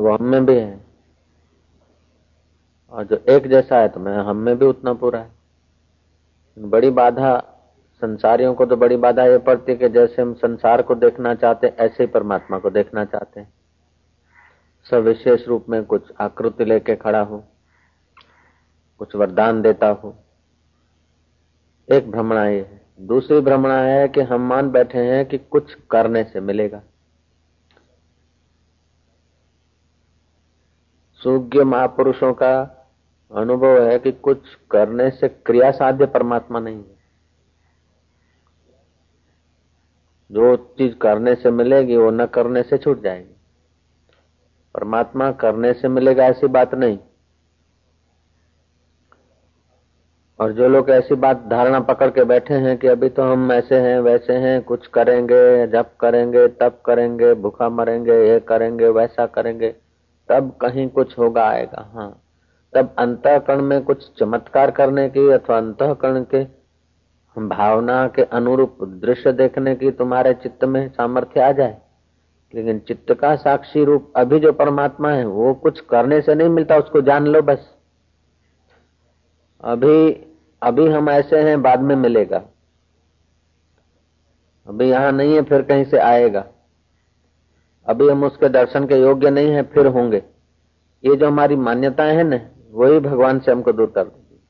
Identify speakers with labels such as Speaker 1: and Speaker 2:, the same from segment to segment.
Speaker 1: वो हम में भी है। और जो एक जैसा है तो मैं, हम में भी उतना पूरा है। बड़ी बाधा, संसारियों को तो बड़ी बाधा ये पड़ती है कि जैसे हम संसार को देखना चाहते हैं, ऐसे ही परमात्मा को देखना चाहते हैं। सब विशेष रूप में कुछ आकृति लेके खड़ा हो, कुछ वरदान देता हो। एक भ्रमणा ये है। दूसरी भ्रमणा है कि हम मान बैठे हैं कि कुछ करने से मिलेगा। सूग्य महापुरुषों का अनुभव है कि कुछ करने से क्रिया साध्य परमात्मा नहीं है। जो चीज़ करने से मिलेगी, वो न करने से छूट जाएगी। परमात्मा करने से मिलेगा ऐसी बात नहीं। और जो लोग ऐसी बात धारणा पकड़ के बैठे हैं कि अभी तो हम ऐसे हैं, वैसे हैं, कुछ करेंगे, जब करेंगे, तब करेंगे, भूखा मरेंगे, ये करेंगे, वैसा करेंगे तब कहीं कुछ होगा आएगा हाँ। तब अंतकरण में कुछ चमत्कार करने की अथवा अंतकरण के भावना के अनुरूप दृश्य देखने की तुम्हारे चित्त में सामर्थ्य आ जाए। लेकिन चित्त का साक्षी रूप अभी जो परमात्मा है, वो कुछ करने से नहीं मिलता, उसको जान लो बस। अभी अभी हम ऐसे हैं, बाद में मिलेगा। अभी यहाँ नहीं है, फिर कहीं से आएगा। अभी हम उसके दर्शन के योग्य नहीं है फिर होंगे। ये जो हमारी मान्यताएँ हैं ना वही भगवान से हमको दूर कर देगी।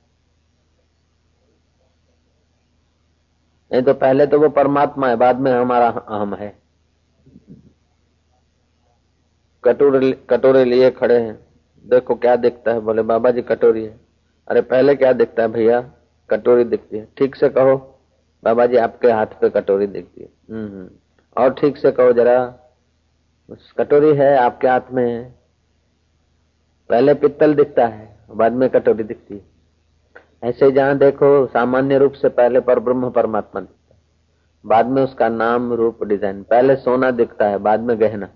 Speaker 1: नहीं तो पहले तो वो परमात्मा है बाद में हमारा अहम है। कटोरे कटोरे लिए खड़े हैं। देखो क्या दिखता है बोले बाबा जी कटोरी है। अरे पहले क्या दिखता है भैया? कटोरी दिखती है। ठीक से कहो बाबा जी आपके हाथ पे कटोरी दिखती है। हम्म, हम्म। और ठीक से कहो जरा कटोरी है आपके हाथ में। पहले पित्तल दिखता है, बाद में कटोरी दिखती है। ऐसे जहाँ देखो, सामान्य रूप से पहले पर ब्रह्म परमात्मा दिखता है। बाद में उसका नाम, रूप, डिज़ाइन। पहले सोना दिखता है, बाद में गहना।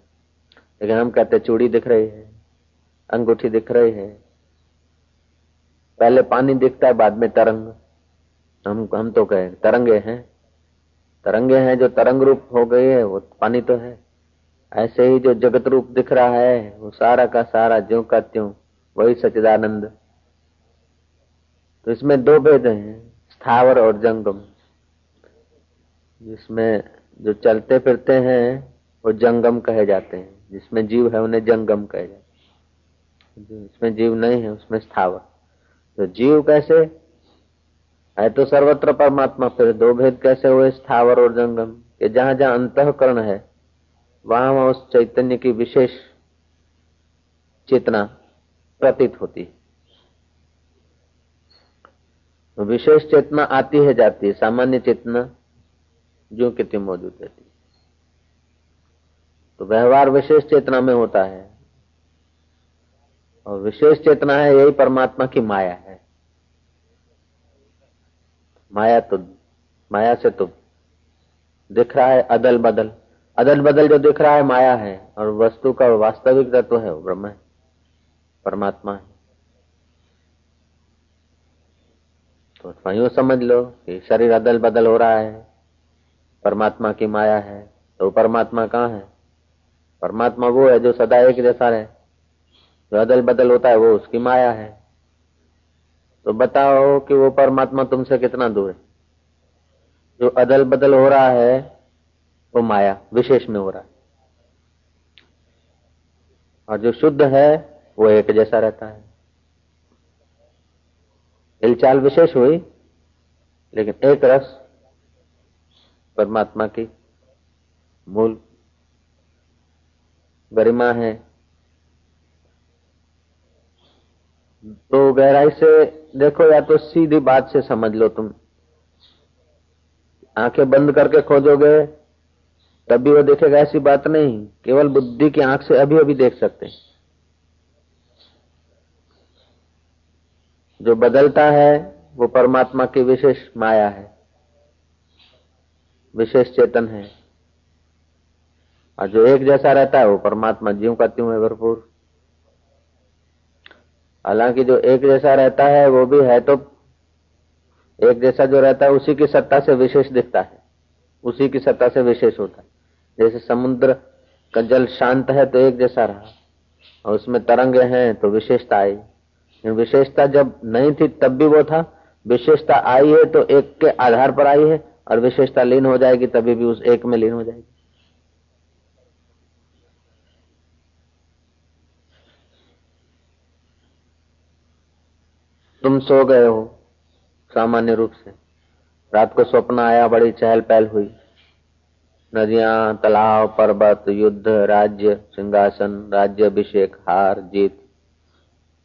Speaker 1: लेकिन हम कहते चूड़ी दिख रही है, अंगूठी दिख रही है। पहले पानी दिखता है, बाद में तरंग। हम हम तो कहे, तरंगे हैं। तरंगे हैं जो तरंग रूप हो गई है, वो पानी तो है। ऐसे ही जो जगत रूप दिख रहा है, वो सारा का सारा ज्यो का त्यों, वही सचिदानंद तो इसमें दो भेद हैं, स्थावर और जंगम। जिसमें जो चलते फिरते हैं, वो जंगम कहे जाते हैं। जिसमें जीव है, उन्हें जंगम कहे जाते जिसमें जीव नहीं है, उसमें स्थावर। तो जीव कैसे? है तो सर्वत्र परमात्मा, फिर दो भेद कैसे हुए, स्थावर और जंगम? कि जहाँ जहाँ अंतकरण है वहाँ वहाँ उस चैतन्य की विशेष चेतना प्रतीत होती है। विशेष चेतना आती है, जाती है। सामान्य चेतना जो कितनी मौजूद रहती है। तो व्यवहार विशेष चेतना में होता है। और विशेष चेतना है, यही परमात्मा की माया है। माया तो माया से तो दिख रहा है अदल बदल अदल बदल जो दिख रहा है, माया है, और वस्तु का वास्तविक तत्व है, वो ब्रह्म है, परमात्मा है। तो यूँ समझ लो कि शरीर अदल बदल हो रहा है, परमात्मा की माया है तो परमात्मा कहाँ है? परमात्मा वो है जो सदा एक जैसा रहे। जो अदल बदल होता है, वो उसकी माया है। तो बताओ कि वो परमात्मा तुमसे कितना दूर है? जो अदल बदल हो रहा है वो माया विशेष में हो रहा है। और जो शुद्ध है, वो एक जैसा रहता है। हिलचाल विशेष हुई, लेकिन एक रस परमात्मा की मूल गरिमा है। तो गहराई से देखो या तो सीधी बात से समझ लो तुम। आँखें बंद करके खोजोगे तब भी वो देखेगा ऐसी बात नहीं। केवल बुद्धि की आँख से अभी अभी देख सकते हैं। जो बदलता है, वो परमात्मा की विशेष माया है। विशेष चेतन है। और जो एक जैसा रहता है, वो परमात्मा जीव का त्यों है भरपूर। हालाँकि जो एक जैसा रहता है, वो भी है तो एक जैसा जो रहता है, उसी की सत्ता से विशेष दिखता है। उसी की सत्ता से विशेष होता है। जैसे समुद्र का जल शांत है तो एक जैसा रहा। और उसमें तरंगे हैं तो विशेषता आई। विशेषता जब नहीं थी, तब भी वो था। विशेषता आई है तो एक के आधार पर आई है, और विशेषता लीन हो जाएगी, तभी भी उस एक में लीन हो जाएगी। तुम सो गए हो, सामान्य रूप से। रात को स्वप्न आया, बड़ी चहल पहल हुई। नदियाँ, तालाब, पर्वत, युद्ध, राज्य, सिंहासन राज्य अभिषेक हार, जीत,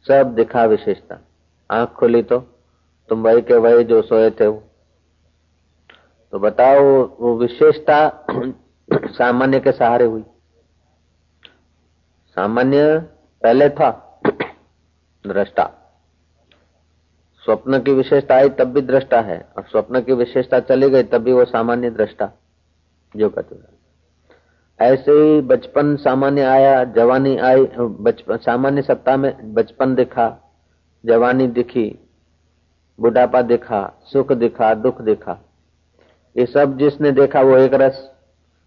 Speaker 1: सब दिखा विशेषता। आँख खुली तो तुम वही के वही जो सोए थे वो। तो बताओ, वो विशेषता सामान्य के सहारे हुई। सामान्य पहले था, दृष्टा। स्वप्न की विशेषता आई, तब भी दृष्टा है। और स्वप्न की विशेषता चली गई, तब भी वो सामान्य दृष्टा। जो कटुरा ऐसे ही बचपन सामान्य आया, जवानी आई, बचपन, सामान्य सत्ता में बचपन दिखा, जवानी दिखी, बुढ़ापा दिखा, सुख दिखा, दुख दिखा। ये सब जिसने देखा वो एक रस,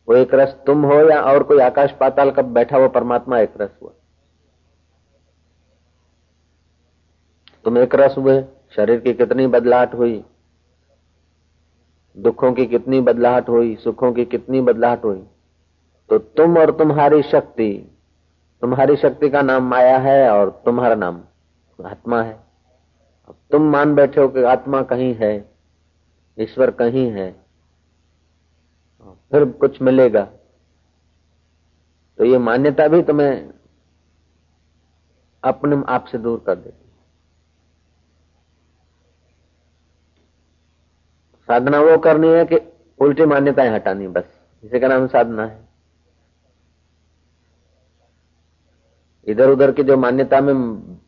Speaker 1: वो एक रस तुम हो या और कोई आकाश पाताल का बैठा वो परमात्मा एक रस हुआ। तुम एक रस हुए, शरीर की कितनी बदलाहट हुई दुखों की कितनी बदलाहट हुई, सुखों की कितनी बदलाहट हुई। तो तुम और तुम्हारी शक्ति तुम्हारी शक्ति का नाम माया है और तुम्हारा नाम आत्मा है। अब तुम मान बैठे हो कि आत्मा कहीं है, ईश्वर कहीं है, फिर कुछ मिलेगा। तो ये मान्यता भी तुम्हें अपने आप से दूर कर देती साधना वो करनी है कि उल्टी मान्यताएँ हटानी, बस। इसी का नाम साधना है। इधर उधर की जो मान्यता में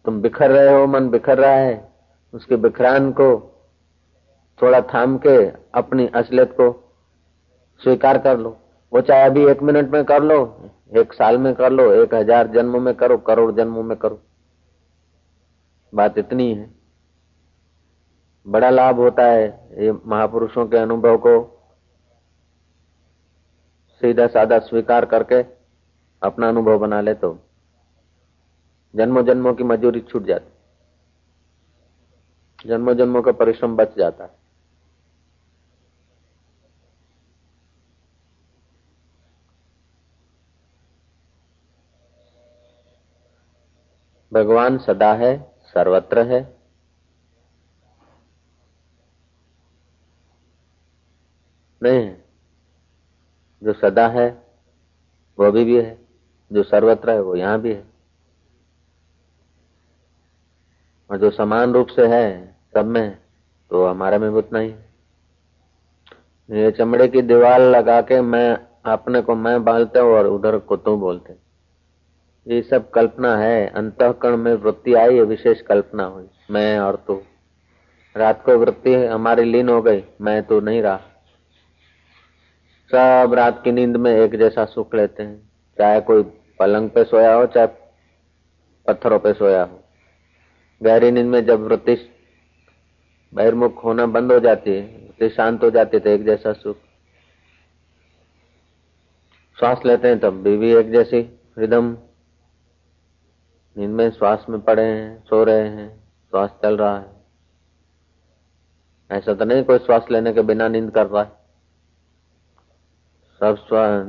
Speaker 1: तुम बिखर रहे हो, मन बिखर रहा है, उसके बिखरान को थोड़ा थाम के अपनी असलियत को स्वीकार कर लो। वो चाहे अभी एक मिनट में कर लो, एक साल में कर लो, एक हज़ार जन्मों में करो, करोड़ जन्मों में करो। बात इतनी है। बड़ा लाभ होता है ये महापुरुषों के अनुभव को सीधा साधा स्वीकार करके अपना अनुभव बना ले तो जन्मों जन्मों की मजूरी छूट जाती जन्मों जन्मों का परिश्रम बच जाता है। भगवान सदा है, सर्वत्र है। नहीं है। जो सदा है, वो अभी भी है। जो सर्वत्र है, वो यहाँ भी है। और जो समान रूप से है, सब में तो हमारा में उतना ही है। ये चमड़े की दीवार लगा के मैं, अपने को मैं बोलते और उधर को तू बोलते ये सब कल्पना है। अंतकरण में वृत्ति आई है विशेष कल्पना हुई। मैं और तू। रात को वृत्ति हमारी लीन हो गई। मैं तो नहीं रहा। सब रात की नींद में एक जैसा सुख लेते हैं। चाहे कोई पलंग पे सोया हो चाहे पत्थरों पे सोया हो। गहरी नींद में जब वृत्ति बहिर्मुख होना बंद हो जाती है वृत्ति शांत हो जाती है तो एक जैसा सुख। श्वास लेते हैं तब भी, भी एक जैसी रिदम। नींद में श्वास में पड़े हैं सो रहे हैं श्वास चल रहा है। ऐसा तो नहीं कोई श्वास लेने के बिना नींद कर रहा है। सब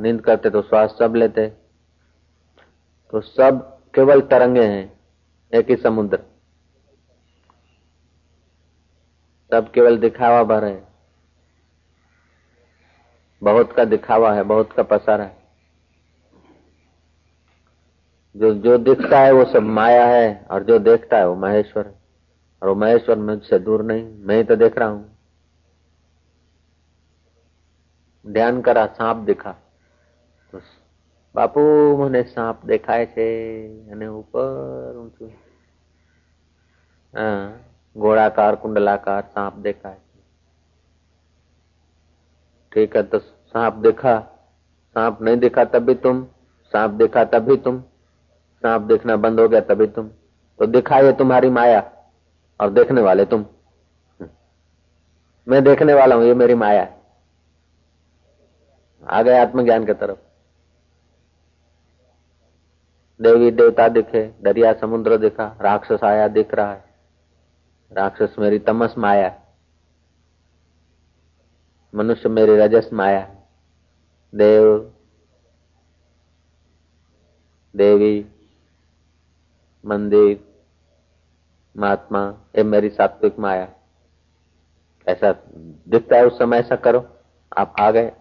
Speaker 1: नींद करते तो श्वास सब लेते तो सब केवल तरंगे हैं, एक ही समुद्र। सब केवल दिखावा भर है। बहुत का दिखावा है, बहुत का पसार है। जो जो दिखता है वो सब माया है, और जो देखता है वो महेश्वर है। और वो महेश्वर मुझसे दूर नहीं, मैं ही तो देख रहा हूँ। ધ્યાન કરા સાપ દેખા બાપુ મને સાપ દેખાય છે અને ઉપર ઊંચું હા गोड़ाकार कुंडलाकार सांप देखा है ठीक है तो सांप देखा सांप नहीं देखा तभी तुम सांप देखा तभी तुम सांप देखना बंद हो गया तभी तुम तो दिखा ये तुम्हारी माया और देखने वाले तुम मैं देखने वाला हूं ये मेरी माया है आ गए आत्मज्ञान की तरफ़। देवी देवता दिखे, दरिया समुद्र दिखा, राक्षस आया दिख रहा है। राक्षस मेरी तमस माया मनुष्य मेरी रजस माया देव, देवी, मंदिर, महात्मा, ये मेरी सात्विक माया। ऐसा दिखता है उस समय, ऐसा करो। आप आ गए।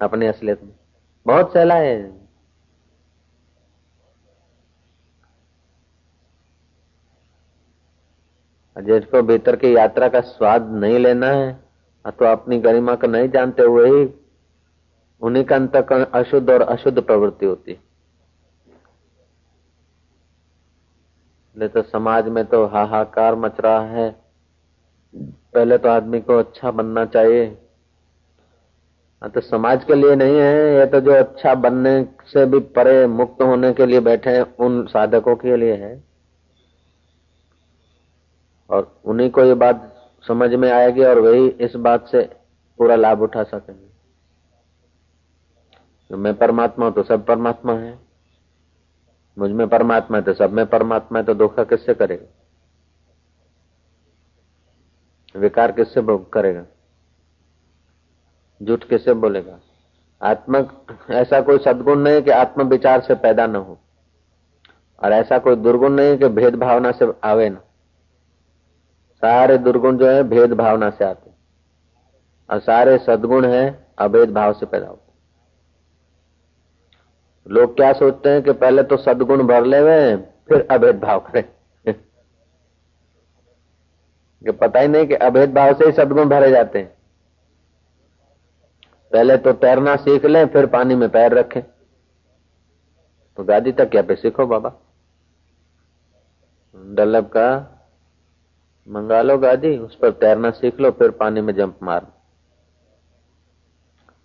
Speaker 1: अपनी असलियत में। बहुत सहला है। जिसको भीतर की यात्रा का स्वाद नहीं लेना है तो अपनी गरिमा को नहीं जानते हुए ही उन्हीं का अंत अशुद्ध और अशुद्ध प्रवृत्ति होती नहीं तो समाज में तो हाहाकार मच रहा है। पहले तो आदमी को अच्छा बनना चाहिए। तो समाज के लिए नहीं है, ये तो जो अच्छा बनने से भी परे मुक्त होने के लिए बैठे हैं, उन साधकों के लिए है। और उन्हीं को ये बात समझ में आएगी और वही इस बात से पूरा लाभ उठा सकेंगे। तो मैं परमात्मा हूँ तो सब परमात्मा है। मुझमें परमात्मा है तो सब में परमात्मा है तो धोखा किससे करेगा? विकार किससे करेगा? झूठ किससे बोलेगा? आत्मा, ऐसा कोई सदगुण नहीं कि आत्म विचार से पैदा न हो। और ऐसा कोई दुर्गुण नहीं कि भेद भावना से आवे ना। सारे दुर्गुण जो है, भेद भावना से आते और सारे सदगुण है, अभेद भाव से पैदा होते लोग क्या सोचते हैं कि पहले तो सदगुण भर ले फिर अभेद भाव करें। कि पता ही नहीं कि अभेद भाव से ही सदगुण भरे जाते हैं। पहले तो तैरना सीख लें, फिर पानी में पैर रखें। तो गादी तक क्या पे सीखो बाबा? डल्लब का, मंगा लो गादी, उस पर तैरना सीख लो, फिर पानी में जंप मार।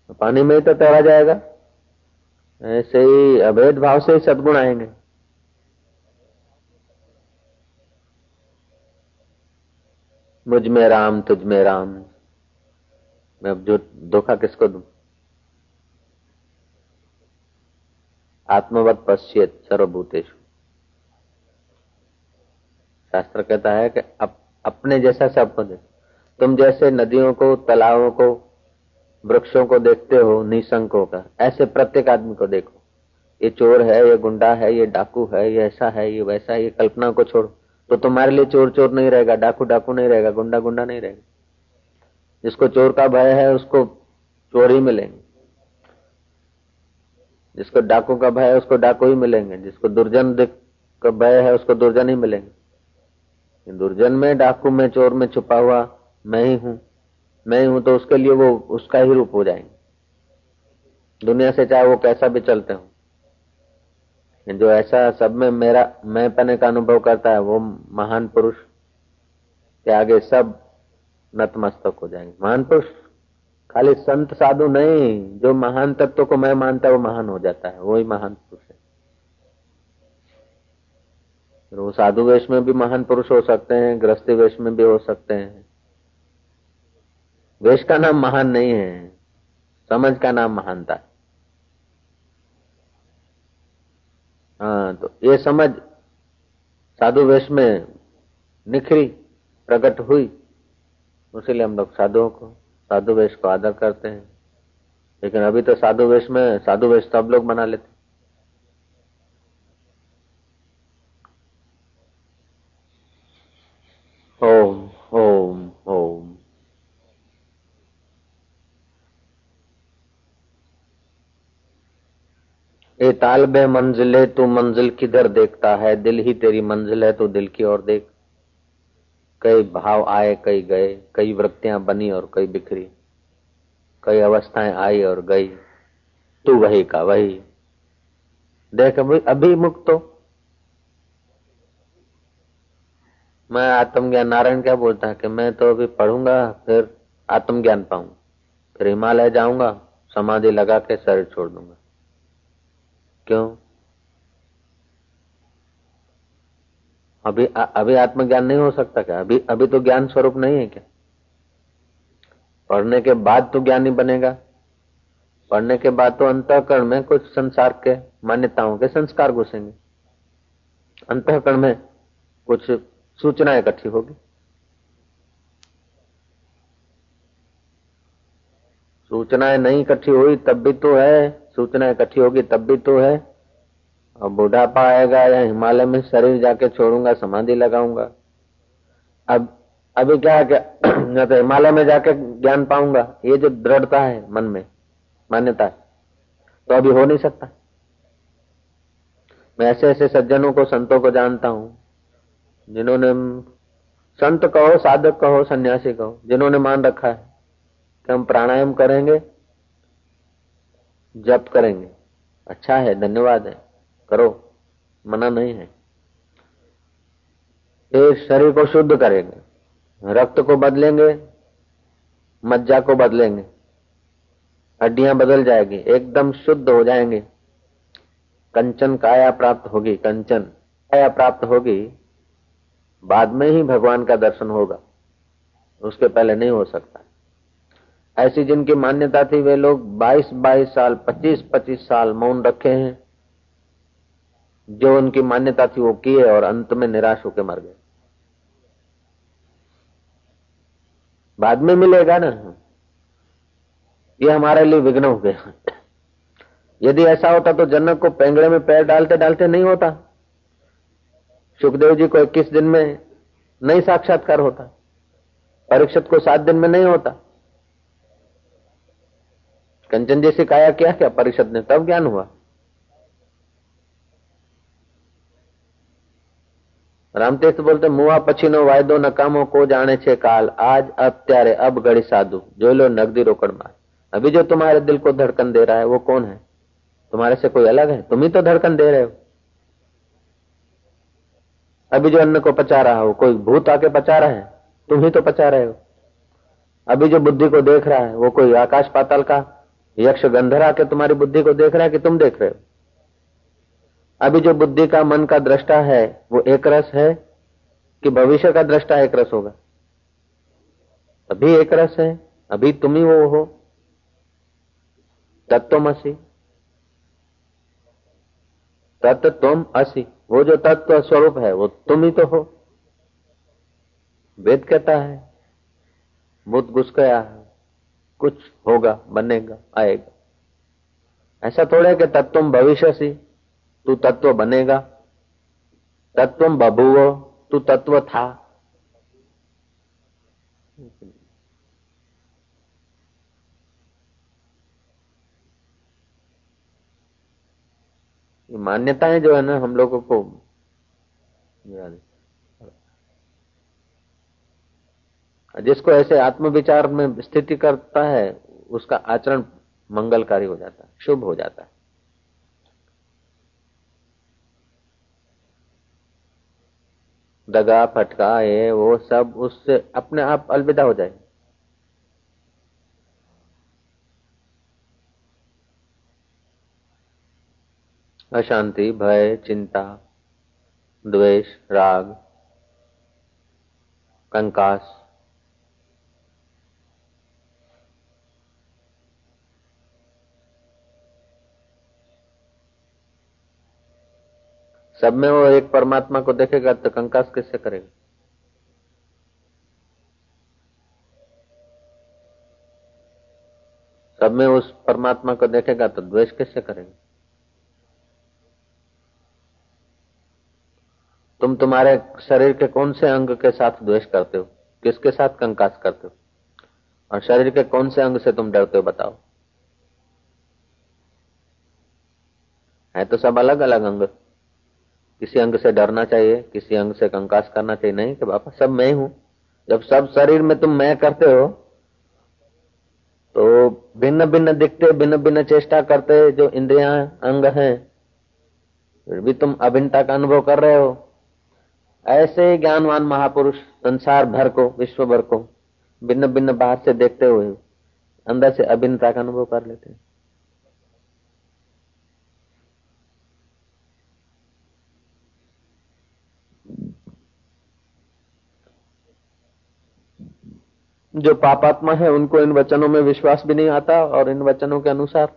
Speaker 1: तो पानी में ही तो तैरा जाएगा। ऐसे ही अभेद भाव से ही सदगुण आएँगे। मुझमें राम, तुझ में राम। मैं अब जो धोखा किसको दू? आत्मवत पश्चित सर्वभूतेश शास्त्र कहता है कि अप, अपने जैसा सबको देख तुम जैसे नदियों को तालाबों को वृक्षों को देखते हो निशंकों का ऐसे प्रत्येक आदमी को देखो। ये चोर है ये गुंडा है ये डाकू है ये ऐसा है ये वैसा है ये कल्पना को छोड़ो। तो तुम्हारे लिए चोर चोर नहीं रहेगा डाकू डाकू नहीं रहेगा गुंडा गुंडा नहीं रहेगा। जिसको चोर का भय है, उसको चोर ही मिलेंगे। जिसको डाकू का भय है, उसको डाकू ही मिलेंगे। जिसको दुर्जन का भय है, उसको दुर्जन ही मिलेंगे। दुर्जन में, डाकू में, चोर में छुपा हुआ मैं ही हूँ। मैं ही हूँ तो उसके लिए वो उसका ही रूप हो जाएँगे। दुनिया से चाहे वो कैसा भी चलते हो। जो ऐसा सब में मेरा मैं पने का अनुभव करता है, वो महान पुरुष के आगे सब नतमस्तक हो जाएँगे। महान पुरुष, खाली संत साधु नहीं, जो महान तत्व को मैं मानता है, वो महान हो जाता है। वही महान पुरुष है। वो साधु वेश में भी महान पुरुष हो सकते हैं, गृहस्थी वेश में भी हो सकते हैं। वेश का नाम महान नहीं है, समझ का नाम महानता है। हाँ तो ये समझ साधु वेश में निखरी, प्रकट हुई। उसीलिए हम लोग साधुओं को, साधु वेश को आदर करते हैं। लेकिन अभी तो साधु वेश में, साधु वेश तो अब लोग बना लेते ओम ओम ओम। ए तालबे मंजिले, तू मंजिल किधर देखता है? दिल ही तेरी मंजिल है तो दिल की ओर देख। कई भाव आए, कई गए, कई वृत्तियाँ बनी और कई बिखरी, कई अवस्थाएँ आई और गई, तू वही का वही। देख, अभी मुक्त हो। मैं आत्मज्ञान नारायण क्या बोलता है कि मैं तो अभी पढ़ूँगा, फिर आत्मज्ञान पाऊँ फिर हिमालय जाऊँगा, समाधि लगा के शरीर छोड़ दूँगा। क्यों? अभी अभी आत्मज्ञान नहीं हो सकता क्या? अभी अभी तो ज्ञान स्वरूप नहीं है क्या? पढ़ने के बाद तो ज्ञानी बनेगा। पढ़ने के बाद तो अंतकरण में कुछ संसार के मान्यताओं के संस्कार घुसेंगे। अंतकरण में कुछ सूचना इकट्ठी होगी। सूचनाएँ नहीं इकट्ठी हुई तब भी तो है सूचना इकट्ठी होगी तब भी तो है। और बुढ़ापा आएगा या हिमालय में शरीर जाके छोड़ूँगा, समाधि लगाऊँगा। अब, अभी क्या है क्या तो हिमालय में जाके ज्ञान पाऊँगा, ये जो दृढ़ता है मन में, मान्यता तो अभी हो नहीं सकता। मैं ऐसे ऐसे सज्जनों को, संतों को जानता हूँ, जिन्होंने, संत कहो, साधक कहो, सन्यासी कहो, जिन्होंने मान रखा है कि हम प्राणायाम करेंगे, जप करेंगे। अच्छा है, धन्यवाद है। करो, मना नहीं है। ये शरीर को शुद्ध करेंगे, रक्त को बदलेंगे, मज्जा को बदलेंगे, हड्डियाँ बदल जाएगी, एकदम शुद्ध हो जाएँगे। कंचन काया प्राप्त होगी, कंचन काया प्राप्त होगी, बाद में ही भगवान का दर्शन होगा, उसके पहले नहीं हो सकता। ऐसी जिनकी मान्यता थी, वे लोग 22-22 साल 25-25 साल मौन रखे हैं। जो उनकी मान्यता थी वो किए और अंत में निराश होकर मर गए। बाद में मिलेगा ना? ये हमारे लिए विघ्न हो गया। यदि ऐसा होता तो जनक को पेंगड़े में पैर डालते डालते नहीं होता। सुखदेव जी को इक्कीस दिन में नहीं साक्षात्कार होता। परीक्षित को सात दिन में नहीं होता। कंचन जैसे काया क्या क्या परिषद ने तब ज्ञान हुआ? રામતીર્થ બોલતે મુવા પછીનો વાયદો નકામો को जाने छे काल आज અત્યારે अब घड़ी साधु जो लो नगदी रोकड़ मार अभी जो तुम्हारे दिल को धड़कन दे रहा है वो कौन है तुम्हारे से कोई अलग है तुम ही तो धड़कन दे रहे हो अभी जो अन्न को पचा रहा हो कोई भूत आके पचा रहा है तुम ही तो पचा रहे हो अभी जो बुद्धि को देख रहा है वो कोई आकाश पाताल का यक्ष गंधर आके तुम्हारी बुद्धि को देख रहा है कि तुम देख रहे हो अभी जो बुद्धि का, मन का दृष्टा है, वो एक रस है कि भविष्य का दृष्टा एक रस होगा। अभी एक रस है, अभी तुम ही वो हो। तत्वमसी तत्व तुम असी। वो जो तत्व स्वरूप है, वो तुम ही तो हो। वेद कहता है मुद घुस गया है, कुछ होगा, बनेगा, आएगा। ऐसा थोड़ा कि तत्व भविष्य सी तू तत्व बनेगा। तत्व बभुव, तू तत्व था। ये मान्यताएँ जो है ना, हम लोगों को जिसको ऐसे आत्मविचार में स्थिति करता है, उसका आचरण मंगलकारी हो जाता है, शुभ हो जाता है। दगा, फटका, ये, वो सब उससे अपने आप अलविदा हो जाए। अशांति, भय, चिंता, द्वेष, राग, कंकास सब में वो एक परमात्मा को देखेगा तो कंकास किससे करेगा? सब में उस परमात्मा को देखेगा तो द्वेष किससे करेगा? तुम तुम्हारे शरीर के कौन से अंग के साथ द्वेष करते हो? किसके साथ कंकास करते हो? और शरीर के कौन से अंग से तुम डरते हो बताओ। है तो सब अलग अलग अंग। किसी अंग से डरना चाहिए, किसी अंग से कंकास करना चाहिए। नहीं कि बापा, सब मैं हूँ। जब सब शरीर में तुम मैं करते हो तो भिन्न भिन्न दिखते भिन्न भिन्न चेष्टा करते जो इंद्रिया, अंग हैं, फिर भी तुम अभिन्नता का अनुभव कर रहे हो। ऐसे ज्ञानवान महापुरुष संसार भर को, विश्व भर को भिन्न भिन्न बाहर से देखते हुए अंदर से अभिन्नता का अनुभव कर लेते हैं। जो पापात्मा है, उनको इन वचनों में विश्वास भी नहीं आता और इन वचनों के अनुसार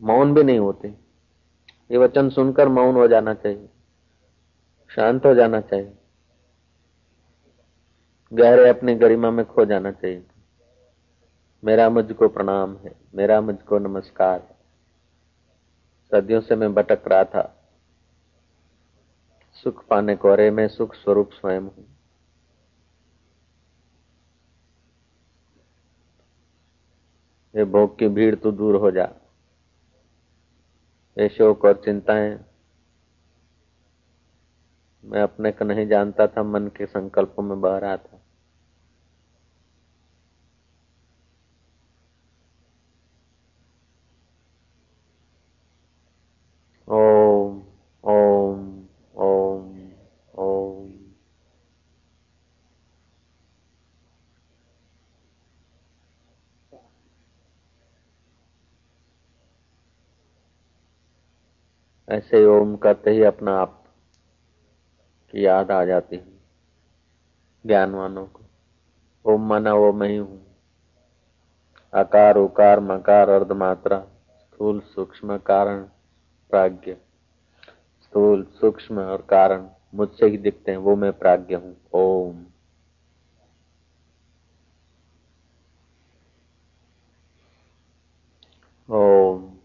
Speaker 1: मौन भी नहीं होते। ये वचन सुनकर मौन हो जाना चाहिए, शांत हो जाना चाहिए, गहरे अपनी गरिमा में खो जाना चाहिए। मेरा मुझको प्रणाम है, मेरा मुझको नमस्कार है। सदियों से मैं भटक रहा था, सुख पाने को अरे मैं सुख स्वरूप स्वयं हूँ। ये भोग की भीड़ तो दूर हो जा। ये शोक और चिंताएँ, मैं अपने को नहीं जानता था मन के संकल्पों में बह रहा था। ऐसे ओम करते ही अपना आप की याद आ जाती है, ज्ञानवानों को। ओम माना, वो मैं ही हूँ। आकार, उकार, मकार, अर्धमात्रा, स्थूल, सूक्ष्म, कारण, प्राज्ञ। स्थूल, सूक्ष्म और कारण, मुझसे ही दिखते हैं, वो मैं प्राज्ञ हूँ। ओम ओम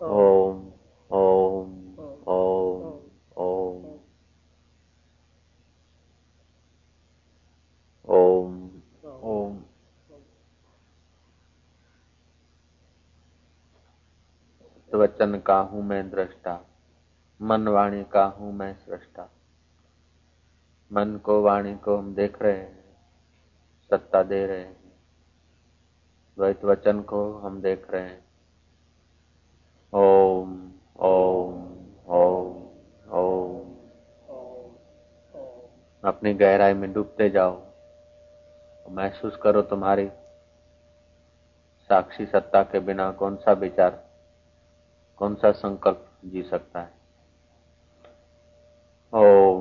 Speaker 1: ओम ओम ओम ओम ओम ओम वचन का हूँ मैं दृष्टा? मन वाणी का हूँ मैं सृष्टा? मन को वाणी को हम देख रहे हैं, सत्ता दे रहे हैं, द्वैत वचन को हम देख रहे हैं। ओम ओम ओम ओम। अपनी गहराई में डूबते जाओ महसूस करो तुम्हारी साक्षी सत्ता के बिना कौन सा विचार। कौन सा संकल्प जी सकता है? ओम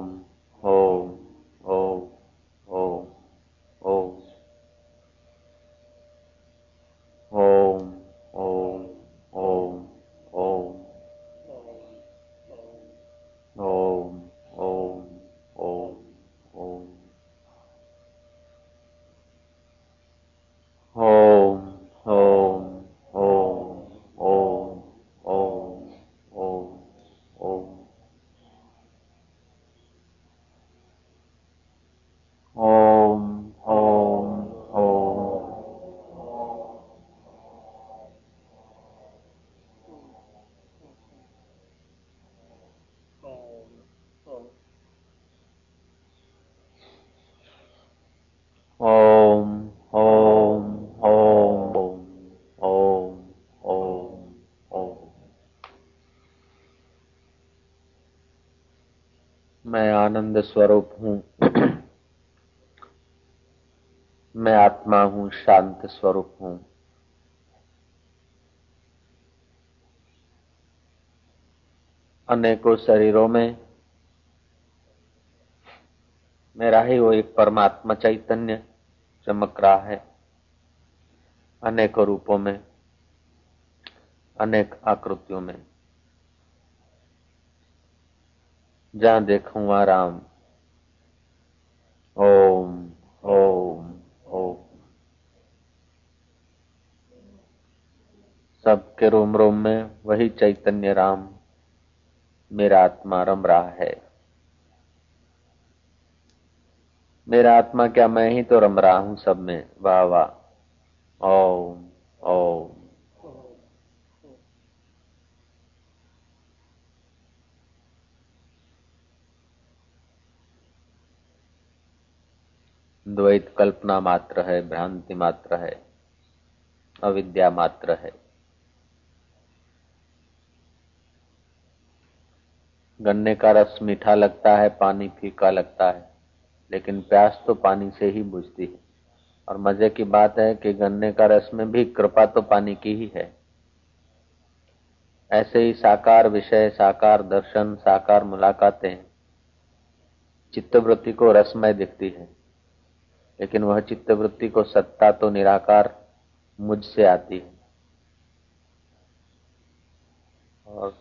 Speaker 1: आनंद स्वरूप हूँ। मैं आत्मा हूँ, शांत स्वरूप हूँ। अनेकों शरीरों में मेरा ही वो एक परमात्मा चैतन्य चमक रहा है। अनेकों रूपों में, अनेक आकृतियों में। जहाँ देखूँ वहाँ राम। ओम ओम ओम। सबके रोम रोम में वही चैतन्य राम, मेरा आत्मा रम रहा है। मेरा आत्मा क्या मैं ही तो रम रहा हूँ सब में। वाह वाह। ओम ओम। द्वैत कल्पना मात्र है, भ्रांति मात्र है, अविद्या मात्र है। गन्ने का रस मीठा लगता है, पानी फीका लगता है, लेकिन प्यास तो पानी से ही बुझती है। और मज़े की बात है कि गन्ने का रस में भी कृपा तो पानी की ही है। ऐसे ही साकार विषय, साकार दर्शन, साकार मुलाकातें, चित्तवृत्ति को रसमय दिखती है। लेकिन वह चित्तवृत्ति को सत्ता तो निराकार मुझसे आती है। और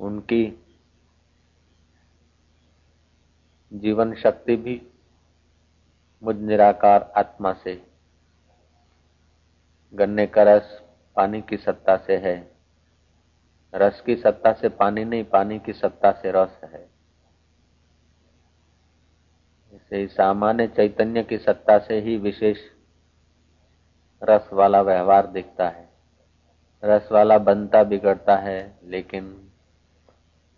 Speaker 1: उनकी जीवन शक्ति भी मुझ निराकार आत्मा से, गन्ने का रस पानी की सत्ता से है। रस की सत्ता से पानी नहीं, पानी की सत्ता से रस है। इसे सामान्य चैतन्य की सत्ता से ही विशेष रस वाला व्यवहार दिखता है। रस वाला बनता बिगड़ता है, लेकिन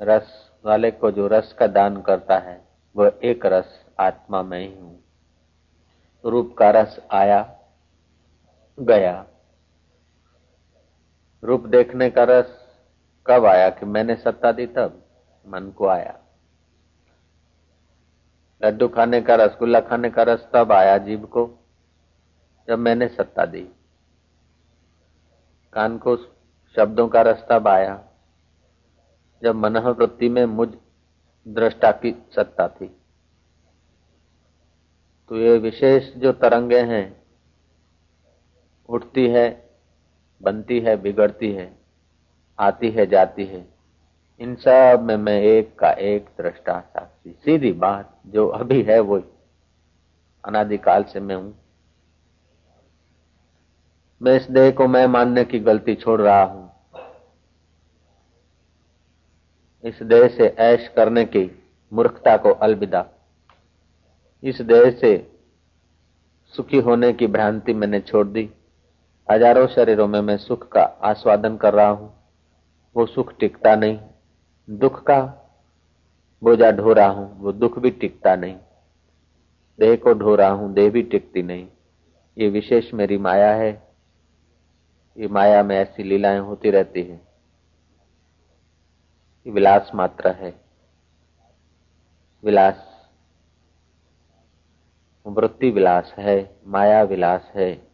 Speaker 1: रस वाले को जो रस का दान करता है वह एक रस आत्मा में ही हूँ। रूप का रस आया, गया। रूप देखने का रस कब आया? कि मैंने सत्ता दी तब, मन को आया। लड्डू खाने का रसगुल्ला खाने का रस तब आया जीव को, जब मैंने सत्ता दी। कान को शब्दों का रस तब आया, जब मनोवृत्ति में मुझ दृष्टा की सत्ता थी। तो ये विशेष जो तरंगे हैं, उठती है, बनती है, बिगड़ती है, आती है, जाती है। इन सब में मैं एक का एक दृष्टा साक्षी। सीधी बात जो अभी है वो अनादिकाल से मैं हूँ। मैं इस देह को मैं मानने की गलती छोड़ रहा हूँ। इस देह से ऐश करने की मूर्खता को अलविदा। इस देह से सुखी होने की भ्रांति मैंने छोड़ दी। हज़ारों शरीरों में मैं सुख का आस्वादन कर रहा हूँ। वो सुख टिकता नहीं। दुख का बोझा ढो रहा हूँ, वो दुख भी टिकता नहीं। देह को ढो रहा हूँ, देह भी टिकती नहीं। ये विशेष मेरी माया है। ये माया में ऐसी लीलाएँ होती रहती है। विलास मात्र है। विलास, वृत्ति विलास है, माया विलास है,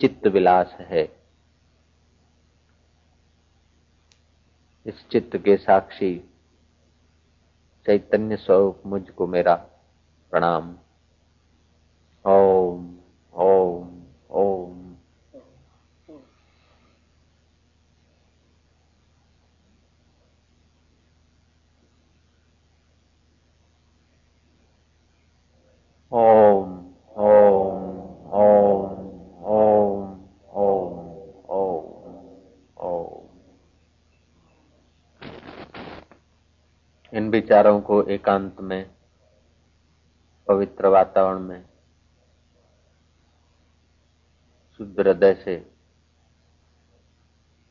Speaker 1: चित्त विलास है। इस चित्त के साक्षी। चैतन्य स्वरूप मुझको मेरा प्रणाम। ओम। विचारों को एकांत में, पवित्र वातावरण में, शुद्ध हृदय से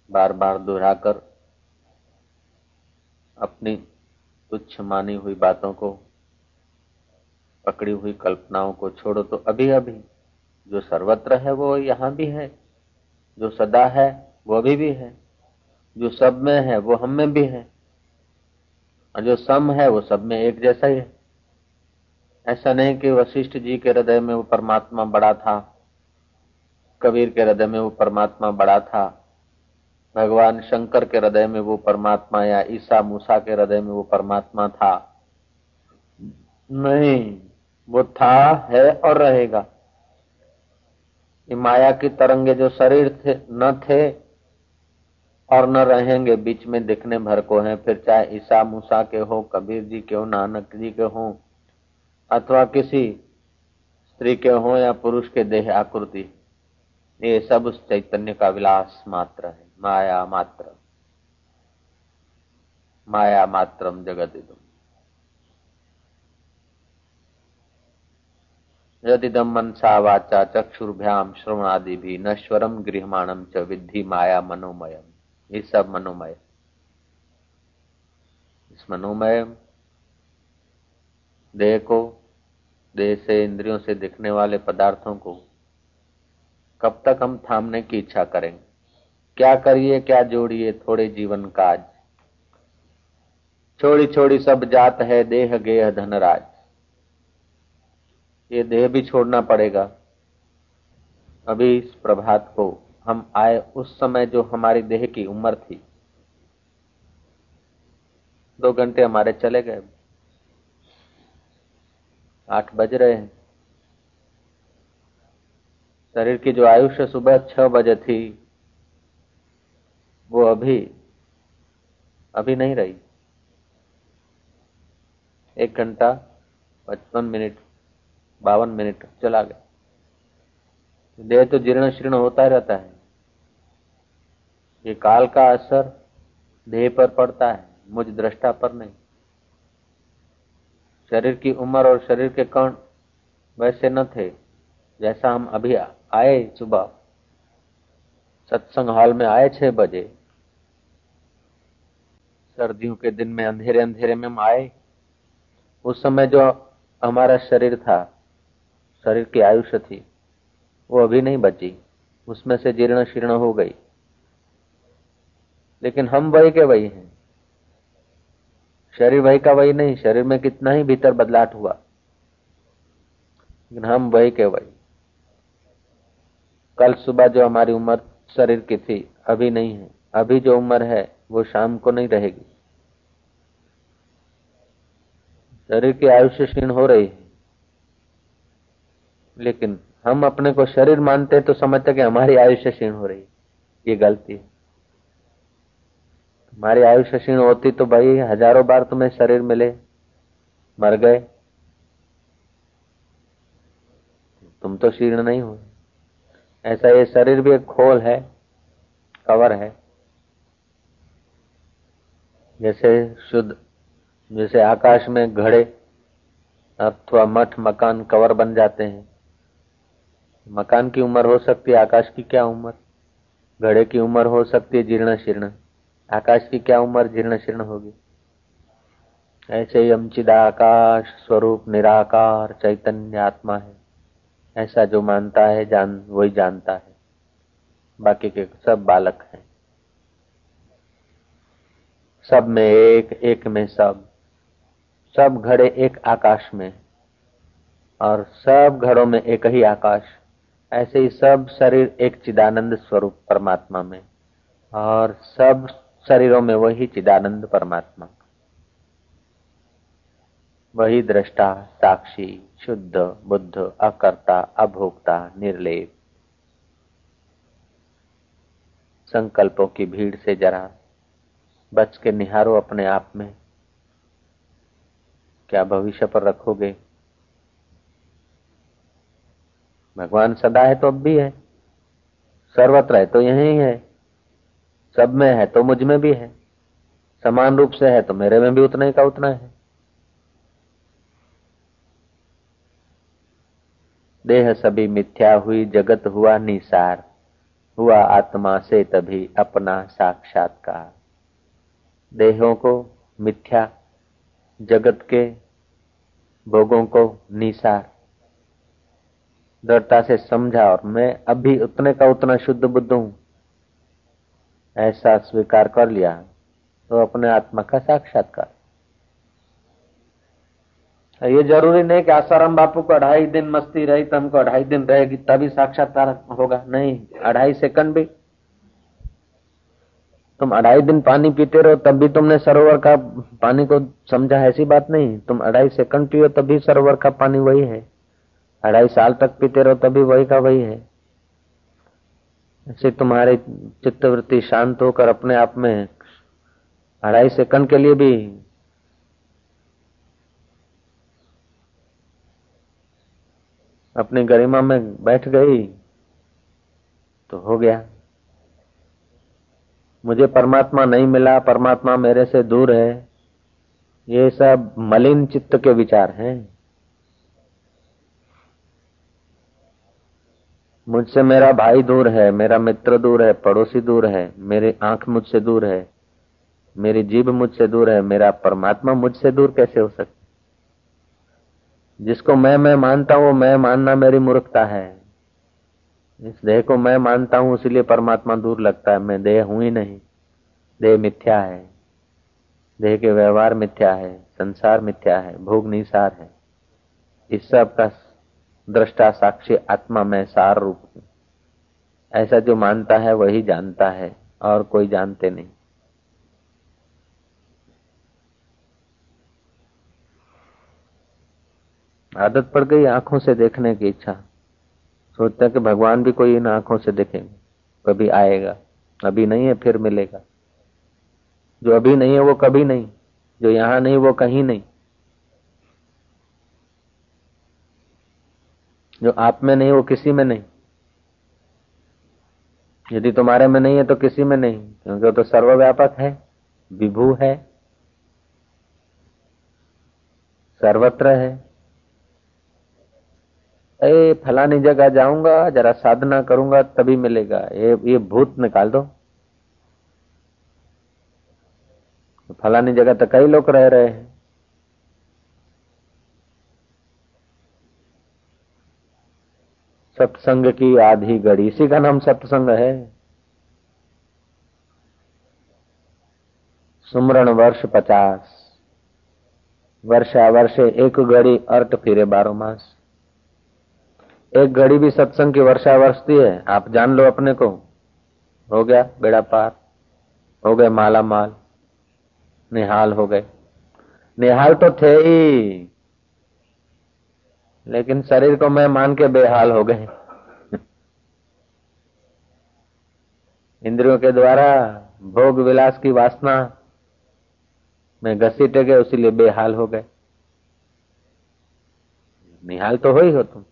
Speaker 1: बार बार दोहराकर, अपनी तुच्छ मानी हुई बातों को, पकड़ी हुई कल्पनाओं को छोड़ो तो अभी अभी जो सर्वत्र है वो यहाँ भी है, जो सदा है वो अभी भी है, जो सब में है वो हम में भी है। और जो सम है वो सब में एक जैसा ही है। ऐसा नहीं कि वशिष्ठ जी के हृदय में वो परमात्मा बड़ा था, कबीर के हृदय में वो परमात्मा बड़ा था, भगवान शंकर के हृदय में वो परमात्मा या ईसा मूसा के हृदय में वो परमात्मा था। नहीं, वो था, है और रहेगा। माया की तरंगे जो शरीर थे, न थे और न रहेंगे बीच में दिखने भर को हैं। फिर चाहे ईसा, मूसा के हो, कबीर जी के हो, नानक जी के हो, अथवा किसी स्त्री के हो या पुरुष के देह आकृति, ये सब उस चैतन्य का विलास मात्र है। माया मात्र। माया मात्रम जगत इदम यदिदम मनसा वाचा चक्षुर्भ्याम श्रवणादि भी नश्वरम गृहमाणम च विद्धि माया मनोमयम। ये सब मनोमय। इस मनोमय देह को, देह से इंद्रियों से दिखने वाले पदार्थों को कब तक हम थामने की इच्छा करेंगे? क्या करिए, क्या जोड़िए थोड़े जीवन काज? छोड़ी छोड़ी सब जात है, देह गेह धनराज ये देह भी छोड़ना पड़ेगा। अभी इस प्रभात को हम आए उस समय जो हमारी देह की उम्र थी। दो घंटे हमारे चले गए। आठ बज रहे हैं। शरीर की जो आयुष्य सुबह छह बजे थी, वो अभी अभी नहीं रही। एक घंटा पचपन मिनट, बावन मिनट चला गया। देह तो जीर्ण शीर्ण होता ही रहता है। ये काल का असर देह पर पड़ता है, मुझ दृष्टा पर नहीं। शरीर की उम्र और शरीर के कण वैसे न थे, जैसा हम अभी आए सुबह। सत्संग हॉल में आए छह बजे। सर्दियों के दिन में अंधेरे अंधेरे में हम आए। उस समय जो हमारा शरीर था, शरीर की आयुष्य थी, वो अभी नहीं बची। उसमें से जीर्ण शीर्ण हो गई। लेकिन हम वही के वही हैं। शरीर वही का वही नहीं, शरीर में कितना ही भीतर बदलाव हुआ। लेकिन हम वही के वही। कल सुबह जो हमारी उम्र शरीर की थी, अभी नहीं है। अभी जो उम्र है, वो शाम को नहीं रहेगी। शरीर की आयुष्य क्षीण हो रही है। लेकिन हम अपने को शरीर मानते तो समझते कि हमारी आयुष्य क्षीण हो रही है। ये गलती है। हमारी आयुष्य क्षीण होती तो भाई हज़ारों बार तुम्हें शरीर मिले, मर गए। तुम तो शीर्ण नहीं हो। ऐसा ये शरीर भी एक खोल है, कवर है। जैसे शुद्ध, जैसे आकाश में घड़े अथवा मठ, मकान, कवर बन जाते हैं। मकान की उम्र हो सकती है, आकाश की क्या उम्र? घड़े की उम्र हो सकती है, जीर्ण, शीर्ण। आकाश की क्या उम्र जीर्ण शीर्ण होगी? ऐसे ही हम चिदाकाश स्वरूप निराकार, चैतन्य आत्मा है। ऐसा जो मानता है, जान, वही जानता है। बाकी के सब बालक हैं। सब में एक एक में सब। सब घड़े एक आकाश में। और सब घड़ों में एक ही आकाश। ऐसे ही सब शरीर एक चिदानंद स्वरूप परमात्मा में। और सब शरीरों में वही चिदानंद परमात्मा। वही दृष्टा, साक्षी, शुद्ध, बुद्ध, अकर्ता, अभोक्ता, निर्लेप। संकल्पों की भीड़ से जरा बच के निहारो अपने आप में। क्या भविष्य पर रखोगे? भगवान सदा है तो अब भी है। सर्वत्र है तो यही है। सब में है तो मुझमें भी है। समान रूप से है तो मेरे में भी उतना ही का उतना है। देह सभी मिथ्या हुई, जगत हुआ निसार, हुआ आत्मा से तभी अपना साक्षात्कार। देहों को मिथ्या, जगत के भोगों को निसार। दृढ़ता से समझा और मैं अभी उतने का उतना शुद्ध बुद्ध हूँ। ऐसा स्वीकार कर लिया तो अपने आत्मा का साक्षात्कार। ये ज़रूरी नहीं कि आसाराम बापू को अढ़ाई दिन मस्ती रही तो हमको अढ़ाई दिन रहेगी, तभी साक्षात्कार होगा। नहीं, अढ़ाई सेकंड भी। तुम अढ़ाई दिन पानी पीते रहो, तब भी तुमने सरोवर का पानी को समझा, ऐसी बात नहीं। तुम अढ़ाई सेकंड पियो, तभी सरोवर का पानी वही है। अढ़ाई साल तक पीते रहो, तभी वही का वही है। ऐसे तुम्हारे चित्तवृत्ति शांत होकर अपने आप में अढ़ाई सेकंड के लिए भी अपनी गरिमा में बैठ गई तो हो गया। मुझे परमात्मा नहीं मिला, परमात्मा मेरे से दूर है। ये सब मलिन चित्त के विचार हैं। मुझसे मेरा भाई दूर है, मेरा मित्र दूर है, पड़ोसी दूर है, मेरी आँख मुझसे दूर है, मेरी जीभ मुझसे दूर है, मेरा परमात्मा मुझसे दूर कैसे हो सकता जिसको मैं मैं मानता हूँ मैं मानना मेरी मूर्खता है। इस देह को मैं मानता हूँ इसलिए परमात्मा दूर लगता है। मैं देह हूँ ही नहीं। देह मिथ्या है। देह के व्यवहार मिथ्या है, संसार मिथ्या है, भोग निसार है। इस सब का दृष्टा साक्षी आत्मा में सार रूप हूँ। ऐसा जो मानता है, वही जानता है, और कोई जानते नहीं। आदत पड़ गई आँखों से देखने की इच्छा। सोचते कि भगवान भी कोई इन आँखों से देखेंगे। कभी आएगा, अभी नहीं है, फिर मिलेगा। जो अभी नहीं है, वो कभी नहीं। जो यहाँ नहीं, वो कहीं नहीं। जो आप में नहीं, वो किसी में नहीं। यदि तुम्हारे में नहीं है तो किसी में नहीं, क्योंकि वो तो सर्वव्यापक है, विभू है, सर्वत्र है। ए, फलानी जगह जाऊँगा, जरा साधना करूँगा, तभी मिलेगा। ये ये भूत निकाल दो। फलानी जगह तो कई लोग रह रहे हैं। सत्संग की आधी घड़ी, इसी का नाम सत्संग है। सुमरण वर्ष पचास। वर्षा वर्षे एक घड़ी, अर्थ फिरे बारह मास। एक घड़ी भी सत्संग की वर्षा वर्षती है, आप जान लो अपने को। हो गया बेड़ा पार, हो गए माला माल, निहाल हो गए। निहाल तो थे ही। लेकिन शरीर को मैं मान के बेहाल हो गए इंद्रियों के द्वारा भोग विलास की वासना में घसीटे गए उसीलिए बेहाल हो गए। निहाल तो हो ही हो तुम।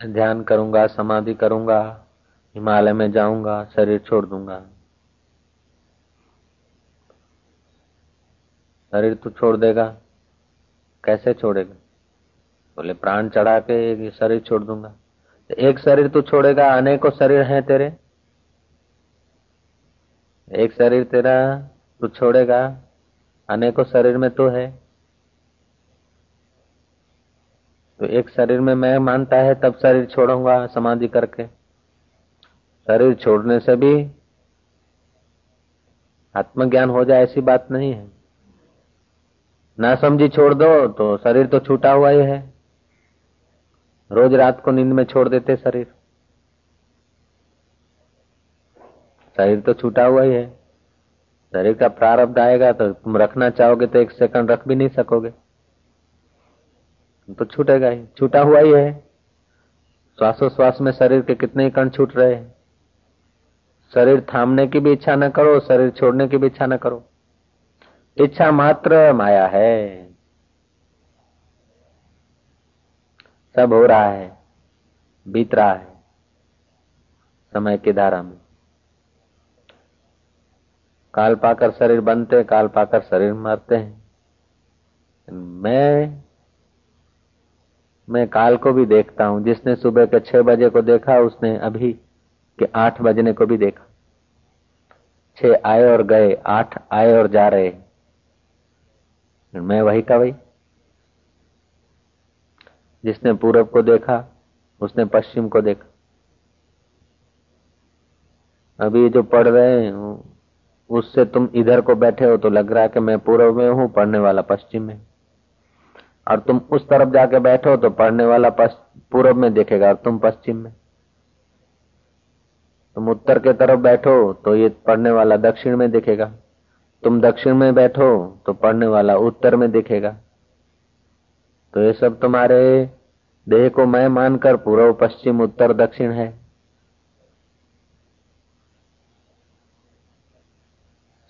Speaker 1: ध्यान करूँगा, समाधि करूँगा, हिमालय में जाऊँगा, शरीर छोड़ दूँगा। शरीर तू छोड़ देगा। कैसे छोड़ेगा? बोले, प्राण चढ़ा के शरीर छोड़ दूँगा। तो एक शरीर तू छोड़ेगा, अनेकों शरीर हैं तेरे। एक शरीर तेरा तू छोड़ेगा, अनेकों शरीर में तू है। तो एक शरीर में मैं मानता है, तब शरीर छोड़ूँगा समाधि करके। शरीर छोड़ने से भी आत्मज्ञान हो जाए ऐसी बात नहीं है। ना समझी छोड़ दो तो शरीर तो छूटा हुआ ही है। रोज रात को नींद में छोड़ देते शरीर। शरीर तो छूटा हुआ ही है। शरीर का प्रारब्ध आएगा तो तुम रखना चाहोगे तो एक सेकंड रख भी नहीं सकोगे। तो छूटेगा ही, छूटा हुआ ही है। श्वासोश्वास में शरीर के कितने कण छूट रहे हैं। शरीर थामने की भी इच्छा न करो, शरीर छोड़ने की भी इच्छा न करो। इच्छा मात्र माया है। सब हो रहा है, बीत रहा है, समय की धारा में। काल पाकर शरीर बनते काल पाकर शरीर मरते हैं। मैं मैं काल को भी देखता हूँ। जिसने सुबह के छह बजे को देखा, उसने अभी के आठ बजने को भी देखा। छह आए और गए, आठ आए और जा रहे मैं वही का वही। जिसने पूरब को देखा, उसने पश्चिम को देखा। अभी जो पढ़ रहे हैं, उससे तुम इधर को बैठे हो तो लग रहा है कि मैं पूर्व में हूँ, पढ़ने वाला पश्चिम में और तुम उस तरफ़ जाके बैठो तो पढ़ने वाला पूर्व में देखेगा, और तुम पश्चिम में। तुम उत्तर के तरफ़ बैठो तो ये पढ़ने वाला दक्षिण में दिखेगा। तुम दक्षिण में बैठो तो पढ़ने वाला उत्तर में दिखेगा। तो ये सब तुम्हारे देह को मैं मानकर पूर्व पश्चिम उत्तर दक्षिण है।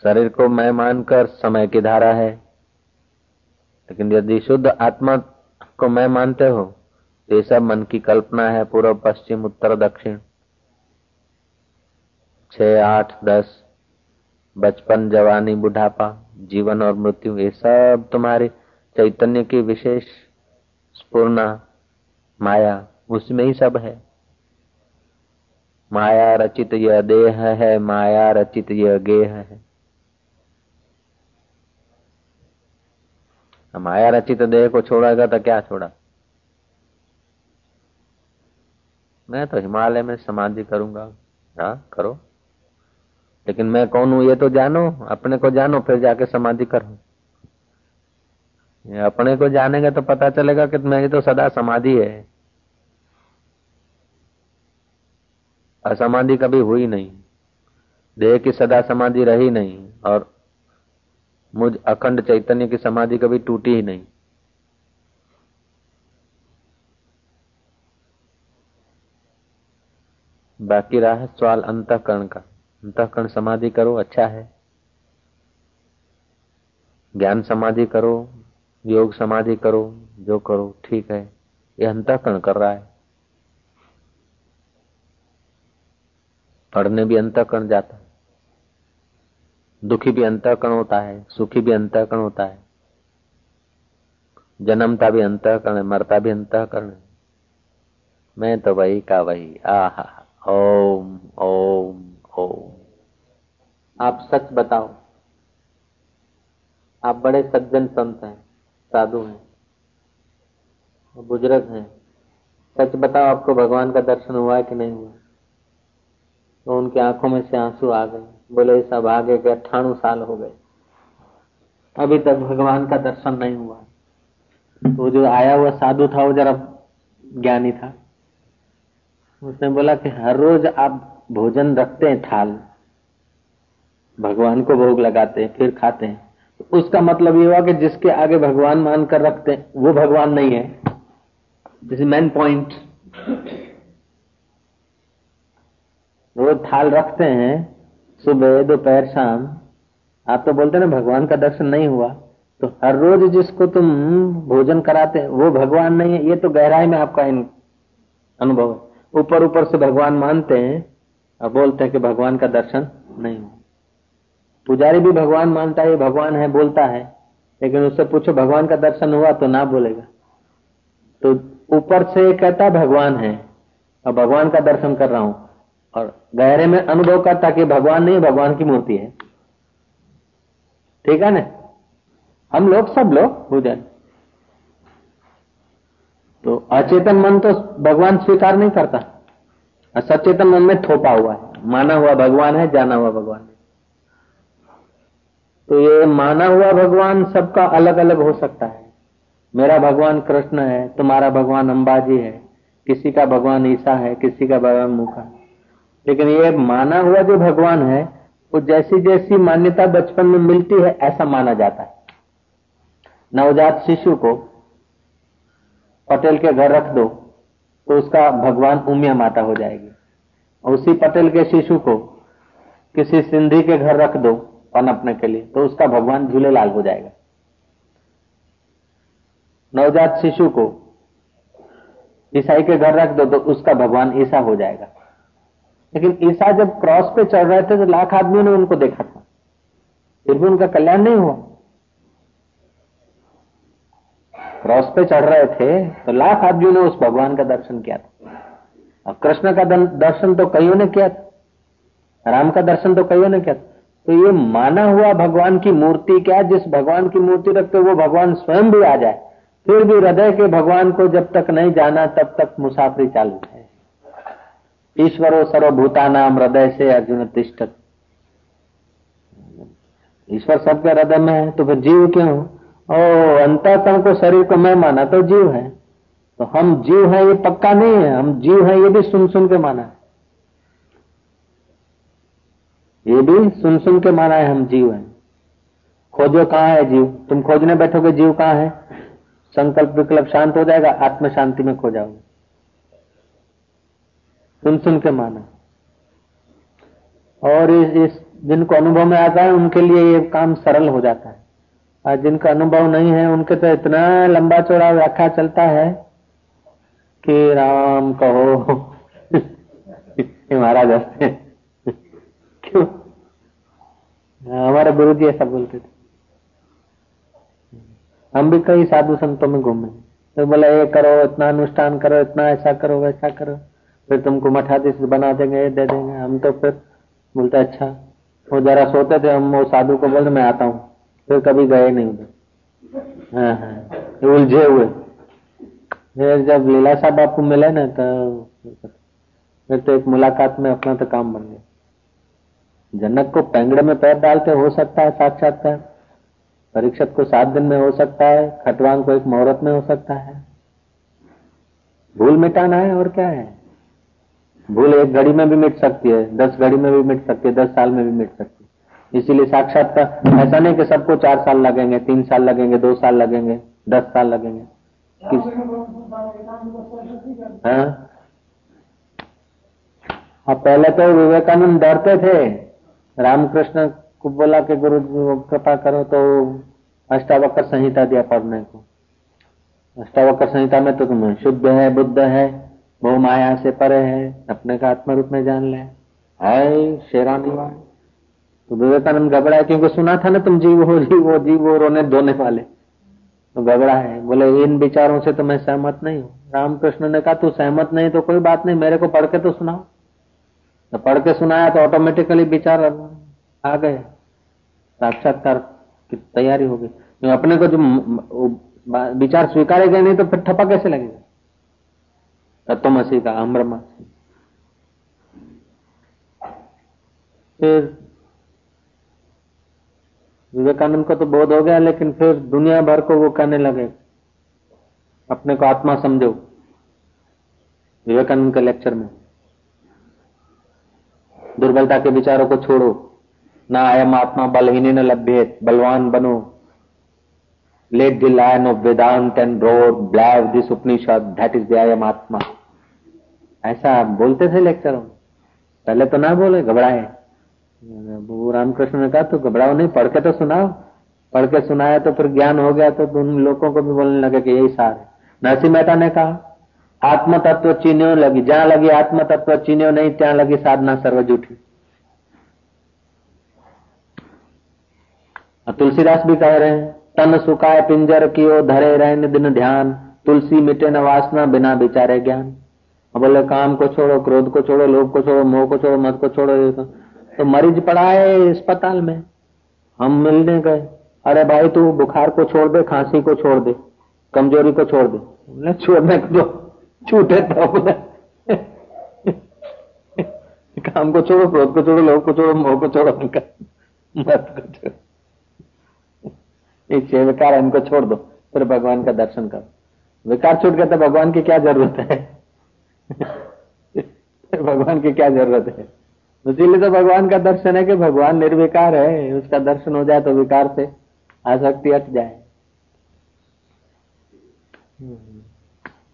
Speaker 1: शरीर को मैं मानकर समय की धारा है। लेकिन यदि शुद्ध आत्मा को मैं मानते हो तो ये सब मन की कल्पना है पूर्व पश्चिम उत्तर दक्षिण। छ आठ, दस बचपन, जवानी, बुढ़ापा, जीवन और मृत्यु, ये सब तुम्हारे चैतन्य की विशेष स्पूर्णा, माया, उसमें ही सब है। माया रचित यह देह है, माया रचित यह गेह है। माया रचित देह को छोड़ेगा तो क्या छोड़ा? मैं तो हिमालय में समाधि करूँगा। हाँ करो। लेकिन मैं कौन हूँ, ये तो जानो, अपने को जानो, फिर जाके समाधि करो। अपने को जानेगा तो पता चलेगा कि मेरी तो सदा समाधि है। असमाधि कभी हुई नहीं। देह की सदा समाधि रही नहीं, और मुझ अखंड चैतन्य की समाधि कभी टूटी ही नहीं। बाकी रहा सवाल अंतकरण का। अंतकरण समाधि करो अच्छा है। ज्ञान समाधि करो, योग समाधि करो, जो करो, ठीक है। ये अंतकरण कर रहा है। पढ़ने भी अंतःकरण जाता है। दुखी भी अंतःकरण होता है, सुखी भी अंतःकरण होता है। जन्मता भी अंतःकरण है, मरता भी अंतकरण है। मैं तो वही का वही, आहा, ओम ओम। ओम आप सच बताओ। आप बड़े सज्जन संत हैं, साधु हैं, बुज़ुर्ग हैं। सच बताओ, आपको भगवान का दर्शन हुआ है कि नहीं हुआ? तो उनकी आँखों में से आँसू आ गए। बोले सब आगे के अट्ठाणु साल हो गए। अभी तक भगवान का दर्शन नहीं हुआ। तो जो आया हुआ साधु था, वो जरा ज्ञानी था। उसने बोला कि हर रोज आप भोजन रखते हैं, थाल। भगवान को भोग लगाते हैं, फिर खाते हैं। तो उसका मतलब ये हुआ कि जिसके आगे भगवान मानकर रखते हैं, वो भगवान नहीं है। दिस इज़ मेन पॉइंट रोज थाल रखते हैं, सुबह, दोपहर, शाम। आप तो बोलते ना, भगवान का दर्शन नहीं हुआ। तो हर रोज जिसको तुम भोजन कराते हैं, वो भगवान नहीं है। ये तो गहराई में आपका अनुभव है। ऊपर ऊपर से भगवान मानते हैं और बोलते हैं कि भगवान का दर्शन नहीं हुआ पुजारी भी भगवान मानता है भगवान है, बोलता है, लेकिन उससे पूछो, भगवान का दर्शन हुआ तो ना बोलेगा। तो ऊपर से कहता भगवान है। और भगवान का दर्शन कर रहा हूँ। और गहरे में अनुभव करता कि भगवान नहीं, भगवान की मूर्ति है। ठीक है ना? हम लोग सब लोग पूजन। तो अचेतन मन तो भगवान स्वीकार नहीं करता। सचेतन मन में थोपा हुआ है। माना हुआ भगवान है, जाना हुआ भगवान है। तो ये माना हुआ भगवान सबका अलग अलग हो सकता है। मेरा भगवान कृष्ण है, तुम्हारा भगवान अंबाजी है, किसी का भगवान ईसा है, किसी का भगवान मुखा लेकिन ये माना हुआ जो भगवान है, वो जैसी जैसी मान्यता बचपन में मिलती है, ऐसा माना जाता है। नवजात शिशु को पटेल के घर रख दो। तो उसका भगवान उमिया माता हो जाएगी। और उसी पटेल के शिशु को किसी सिंधी के घर रख दो पनपने के लिए तो उसका भगवान झूलेलाल हो जाएगा। नवजात शिशु को ईसाई के घर रख दो तो उसका भगवान ईसा हो जाएगा। लेकिन ईसा जब क्रॉस पे चढ़ रहे थे तो लाख आदमियों ने उनको देखा था। फिर भी उनका कल्याण नहीं हुआ। क्रॉस पे चढ़ रहे थे तो लाख आदमियों ने उस भगवान का दर्शन किया था। और कृष्ण का दर्शन तो कईयों ने किया था। राम का दर्शन तो कईयों ने किया था। तो ये माना हुआ भगवान की मूर्ति क्या, जिस भगवान की मूर्ति रखते वो भगवान स्वयं भी आ जाए, फिर भी हृदय के भगवान को जब तक नहीं जाना, तब तक मुसाफरी चालू है। ईश्वरो सर्वभूता नाम हृदय से अर्जुन तिष्ट ईश्वर सबके हृदय में है तो फिर जीव क्यों? ओ अंतकरण को शरीर को मैं माना तो जीव है। तो हम जीव है, ये पक्का नहीं है। हम जीव है, ये भी सुन सुन के माना है। ये भी सुन सुन के माना है, हम जीव है। खोजो कहाँ है जीव? तुम खोजने बैठोगे, जीव कहाँ है? संकल्प विकल्प शांत हो जाएगा आत्म शांति में खो जाओगे। सुन सुन के माना। और इस जिनको अनुभव में आता है, उनके लिए ये काम सरल हो जाता है। और जिनका अनुभव नहीं है, उनके तो इतना लंबा चौड़ा व्याख्या चलता है कि राम कहो। महाराज हँसते क्यों? हमारे गुरु जी ऐसा बोलते थे। हम भी कई साधु संतों में घूमे। तो बोला, ये करो, इतना अनुष्ठान करो, इतना ऐसा करो, वैसा करो। फिर तुमको मठाधीश बना देंगे दे देंगे। हम तो फिर बोलते अच्छा। वो जरा सोते थे, हम वो साधु को बोलते, मैं आता हूँ। फिर कभी गए नहीं उधर हाँ हाँ। उलझे हुए। फिर जब लीलाशाह बापू मिले ना तो फिर तो एक मुलाकात में अपना तो काम बन गया। जनक को पेंगड़े में पैर डालते हो सकता है साक्षात्कार परीक्षक को सात दिन में हो सकता है, खटवांग को एक मुहूर्त में हो सकता है। भूल मिटाना है और क्या है? भूल एक घड़ी में भी मिट सकती है, दस घड़ी में भी मिट सकती है, दस साल में भी मिट सकती है। इसीलिए साक्षात्कार ऐसा नहीं कि सबको चार साल लगेंगे तीन साल लगेंगे दो साल लगेंगे दस साल लगेंगे। किस हाँ, हाँ पहले तो विवेकानंद डरते थे। रामकृष्ण को बोला कि गुरु कृपा करो तो
Speaker 2: अष्टावक्र संहिता दिया पढ़ने को। अष्टावक्र संहिता में तो तुम्हें शुद्ध है बुद्ध है वो माया से परे है अपने का आत्म रूप में जान ले। है शेरानी वाले तो विवेकानंद घबराया क्योंकि सुना था ना तुम जीव हो जीव हो जीव हो, रोने धोने वाले। तो घबरा है बोले, इन विचारों से तो मैं सहमत नहीं हूँ। रामकृष्ण ने कहा, तू सहमत नहीं तो कोई बात नहीं, मेरे को पढ़ के तो सुनाओ। तो पढ़ के सुनाया तो ऑटोमेटिकली विचार आ गए। साक्षात्कार की तैयारी हो गई। अपने को जो विचार स्वीकारे गए नहीं तो फिर ठपा कैसे लगेगा? तत्व तत्वमसी का अम्रमा फिर विवेकानंद को तो बोध हो गया, लेकिन फिर दुनिया भर को वो कहने लगे, अपने को आत्मा समझो। विवेकानंद के लेक्चर में, दुर्बलता के विचारों को छोड़ो। ना आयम आत्मा बलहीन न लभ्य बलवान बनो। Let the line of Vedanta and road, believe this Upanishad, that is the atma. ऐसा बोलते थे लेक्चर पहले तो ना बोले, घबराए। वो रामकृष्ण ने कहा तो घबराओ नहीं, पढ़ के तो सुनाओ। पढ़ के सुनाया तो फिर ज्ञान हो गया तो उन लोगों को भी बोलने लगे कि यही सार है। नरसिंह मेहता ने कहा आत्म तत्व चीन्यो लगी, जहाँ लगी आत्म तत्व चीन्यो नहीं त्या लगी साधना सर्व जूठी तुलसीदास भी कह रहे हैं, तन सुखाए पिंजर कियो, धरे रहने दिन ध्यान। तुलसी मिटे न वासना बिना विचारे ज्ञान। बोले, काम को छोड़ो, क्रोध को छोड़ो, लोभ को छोड़ो, मोह को छोड़ो मत को छोड़ो तो मरीज़ पड़ा है अस्पताल में। हम मिलने गए। अरे भाई, तू बुखार को छोड़ दे, खांसी को छोड़ दे, कमज़ोरी को छोड़ दे। छोड़ने जो छूटे तो काम को छोड़ो, क्रोध को छोड़ो लोग को छोड़ो, मोह को छोड़ो, उनका मत को छोड़ो। छह विकार इनको छोड़ दो, फिर भगवान का दर्शन करो। विकार छूट गया तो भगवान की क्या ज़रूरत है? भगवान की क्या ज़रूरत है? इसीलिए तो भगवान का दर्शन है कि भगवान निर्विकार है। उसका दर्शन हो जाए तो विकार से आसक्ति हट जाए।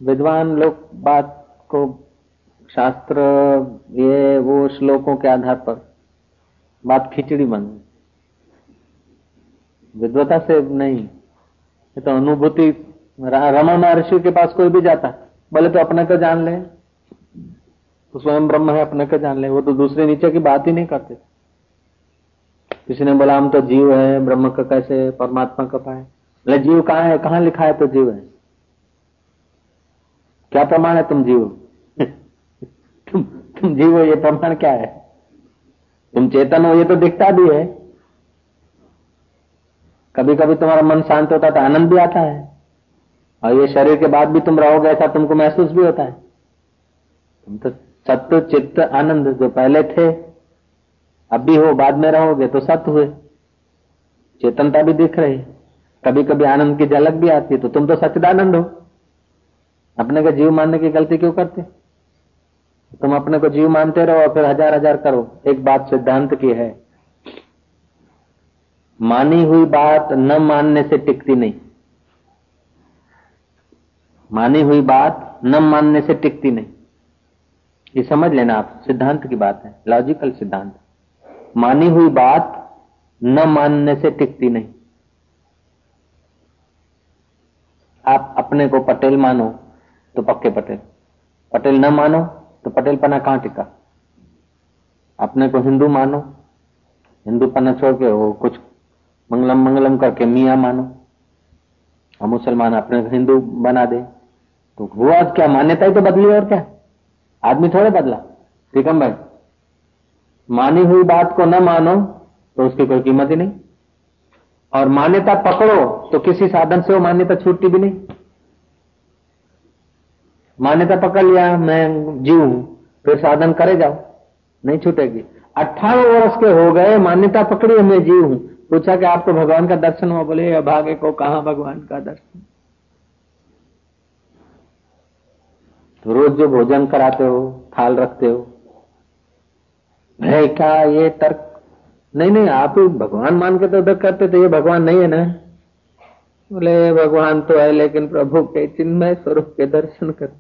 Speaker 2: विद्वान लोग बात को शास्त्र, ये, वो श्लोकों के आधार पर बात खिचड़ी बन विद्वता से नहीं, ये तो अनुभूति रमा महर्षि के पास कोई भी जाता बोले तो अपने को जान ले। तो स्वयं ब्रह्म है, अपने को जान ले। वो तो दूसरे नीचे की बात ही नहीं करते। किसी ने बोला, हम तो जीव है, ब्रह्म का कैसे, परमात्मा का पाए? बोले, जीव कहाँ है? कहाँ लिखा है तो जीव है? क्या प्रमाण है तुम जीव? तुम तुम जीव हो, ये प्रमाण क्या है? तुम चेतन हो, ये तो दिखता भी है। कभी कभी तुम्हारा मन शांत होता तो आनंद भी आता है। और ये शरीर के बाद भी तुम रहोगे, ऐसा तुमको महसूस भी होता है। तुम तो सत्य चित्त, आनंद जो पहले थे, अब भी हो बाद में रहोगे तो सत्य हुए। चेतनता भी दिख रही। कभी कभी आनंद की झलक भी आती है तो तुम तो सचिदानंद हो। अपने को जीव मानने की गलती क्यों करते? तुम अपने को जीव मानते रहो और फिर हज़ार हज़ार करो। एक बात सिद्धांत की है। मानी हुई बात न मानने से टिकती नहीं। मानी हुई बात न मानने से टिकती नहीं। ये समझ लेना आप, सिद्धांत की बात है लॉजिकल सिद्धांत। मानी हुई बात न मानने से टिकती नहीं। आप अपने को पटेल मानो तो पक्के पटेल। पटेल न मानो तो पटेल पना कहाँ टिका? अपने को हिंदू मानो हिंदू पना छोड़ के वो कुछ मंगलम मंगलम करके मियाँ मानो। और मुसलमान अपने हिंदू बना दे। तो आज क्या? मान्यता ही तो बदली और क्या? आदमी थोड़े बदला। टीकम भाई मानी हुई बात को न मानो तो उसकी कोई कीमत ही नहीं। और मान्यता पकड़ो तो किसी साधन से वो मान्यता छूटती भी नहीं। मान्यता पकड़ लिया, मैं जीव फिर साधन करे जाओ नहीं छूटेगी। अट्ठारह वर्ष के हो गए, मान्यता पकड़ी, मैं जीव हूँ पूछा कि आपको भगवान का दर्शन हुआ? बोले अभागे को कहा भगवान का दर्शन? रोज जो भोजन कराते हो, थाल रखते हो। है क्या ये तर्क? नहीं नहीं, आप भगवान मान के तो उधर करते तो ये भगवान नहीं है ना? बोले भगवान तो है, लेकिन प्रभु के चिन्मय स्वरूप के दर्शन कर।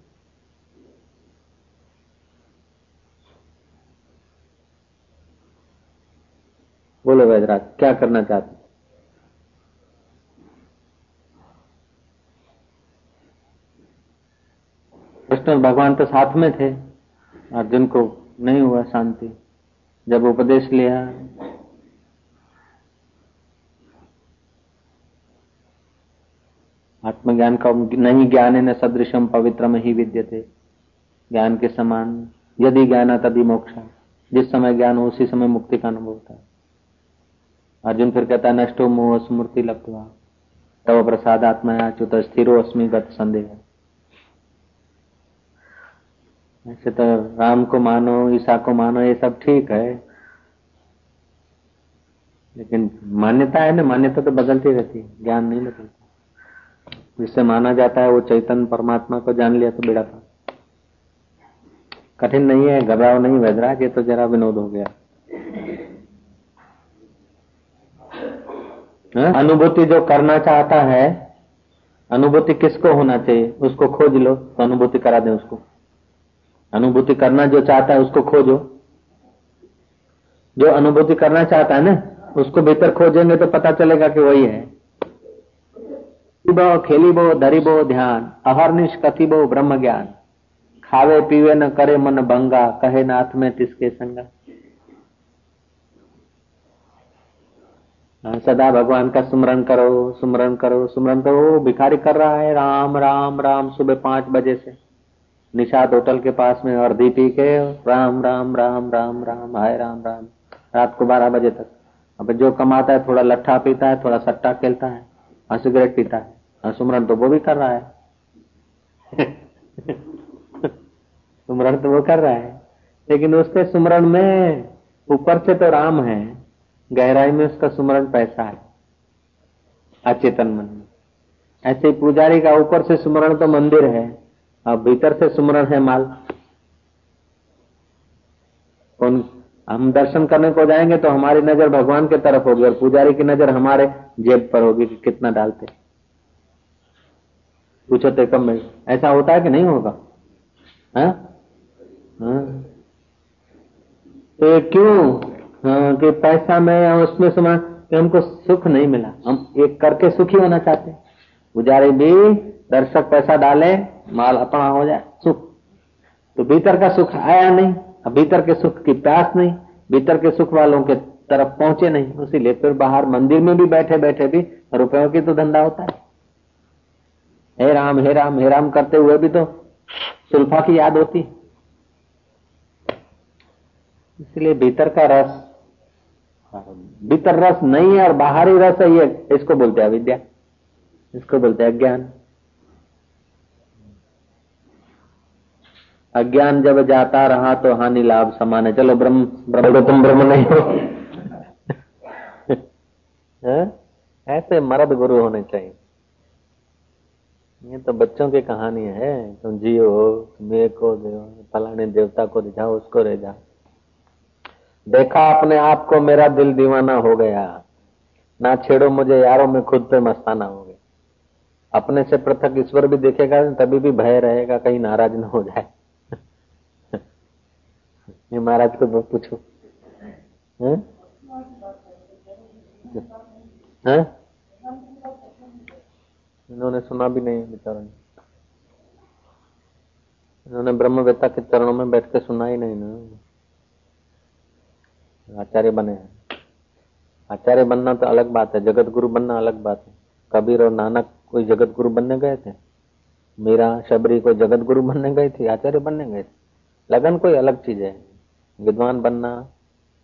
Speaker 2: बोलो वैदराज क्या करना चाहते कृष्ण और भगवान तो साथ में थे, अर्जुन को नहीं हुआ शांति। जब उपदेश लिया, आत्मज्ञान का नहीं, ज्ञान है न सदृशम पवित्र में ही विद्य थे ज्ञान के समान, यदि ज्ञान है तभी मोक्ष जिस समय ज्ञान हो, उसी समय मुक्ति का अनुभव होता है। अर्जुन फिर कहता है नष्टो मोह स्मृति लगवा तब प्रसाद आत्मा च्युत स्थिरो अस्मी गत संदेह। ऐसे तो राम को मानो, ईसा को मानो, ये सब ठीक है। लेकिन मान्यता है ना, मान्यता तो बदलती रहती है ज्ञान नहीं बदलता। जिससे माना जाता है, वो चैतन्य परमात्मा को जान लिया तो बेड़ा था। कठिन नहीं है, घबराओ नहीं वेदरा ये तो जरा विनोद हो गया। हाँ? अनुभूति जो करना चाहता है, अनुभूति किसको होना चाहिए? उसको खोज लो तो अनुभूति करा दे उसको। अनुभूति करना जो चाहता है उसको खोजो। जो अनुभूति करना चाहता है ना उसको भीतर खोजेंगे तो पता चलेगा कि वही है। खेली बो धरी बो ध्यान अहरनिश कथी बो ब्रह्म ज्ञान। खावे पीवे न करे मन भंगा कहे नाथ में तिसके संगा। हाँ, सदा भगवान का सुमरण करो सुमरण करो सुमरण करो भिखारी कर रहा है राम राम राम सुबह पाँच बजे से। निषाद होटल के पास में अर्धी पी के, राम राम राम राम राम, हाय, राम राम। रात को बारह बजे तक। अब जो कमाता है, थोड़ा लट्ठा पीता है, थोड़ा सट्टा खेलता है, और सिगरेट पीता है, और सुमरन तो वो भी कर रहा है। सुमरण तो वो कर रहा है। लेकिन उसके सुमरण में ऊपर से तो राम है, गहराई में उसका सुमरण पैसा है, अचेतन मन में। ऐसे पुजारी का ऊपर से सुमरण तो मंदिर है। अब भीतर से सुमरण है माल। कौन हम दर्शन करने को जाएँगे तो हमारी नज़र भगवान की तरफ़ होगी और पुजारी की नज़र हमारे जेब पर होगी कि कितना डालते। पूछो तो कम में ऐसा होता है कि नहीं होगा? हा? हा? तो क्यों? हाँ, कि पैसा में उसमें समान कि हमको सुख नहीं मिला। हम एक करके सुखी होना चाहते पुजारी भी, दर्शक पैसा डाले, माल अपना हो जाए, सुख। तो भीतर का सुख आया नहीं, अब भीतर के सुख की प्यास नहीं, भीतर के सुख वालों के तरफ़ पहुँचे नहीं इसीलिए फिर बाहर मंदिर में भी बैठे बैठे भी रुपयों की तो धंधा होता है। हे राम हे राम हे राम करते हुए भी तो सुल्फा की याद होती। इसलिए भीतर का रस, भीतर रस नहीं है और बाहरी रस है ये, इसको बोलते हैं विद्या इसको बोलते हैं अज्ञान। अज्ञान जब जाता रहा तो हानि लाभ समान है। चलो ब्रह्म ब्रह्म तुम ब्रह्म नहीं हो। ऐसे मर्द गुरु होने चाहिए। ये तो बच्चों की कहानी है। तुम जियो तुम एक को दो फलाने देवता को रिझाओ उसको रिझा देखा अपने आप को मेरा दिल दीवाना हो गया। ना छेड़ो मुझे यारों में खुद पे मस्ताना हो अपने से पृथक ईश्वर भी देखेगा, तभी भी भय रहेगा, कहीं नाराज़ ना हो जाए। ये महाराज को पूछो। इन्होंने सुना भी नहीं बेचारों ने। इन्होंने ब्रह्मवेता के चरणों में बैठ के सुना ही नहीं ना। आचार्य बने हैं। आचार्य बनना तो अलग बात है जगत गुरु बनना अलग बात है। कबीर और नानक कोई जगत गुरु बनने गए थे? मीरा शबरी कोई जगत गुरु बनने गए थे? आचार्य बनने गए थे? लगन कोई अलग चीज़ है? विद्वान बनना,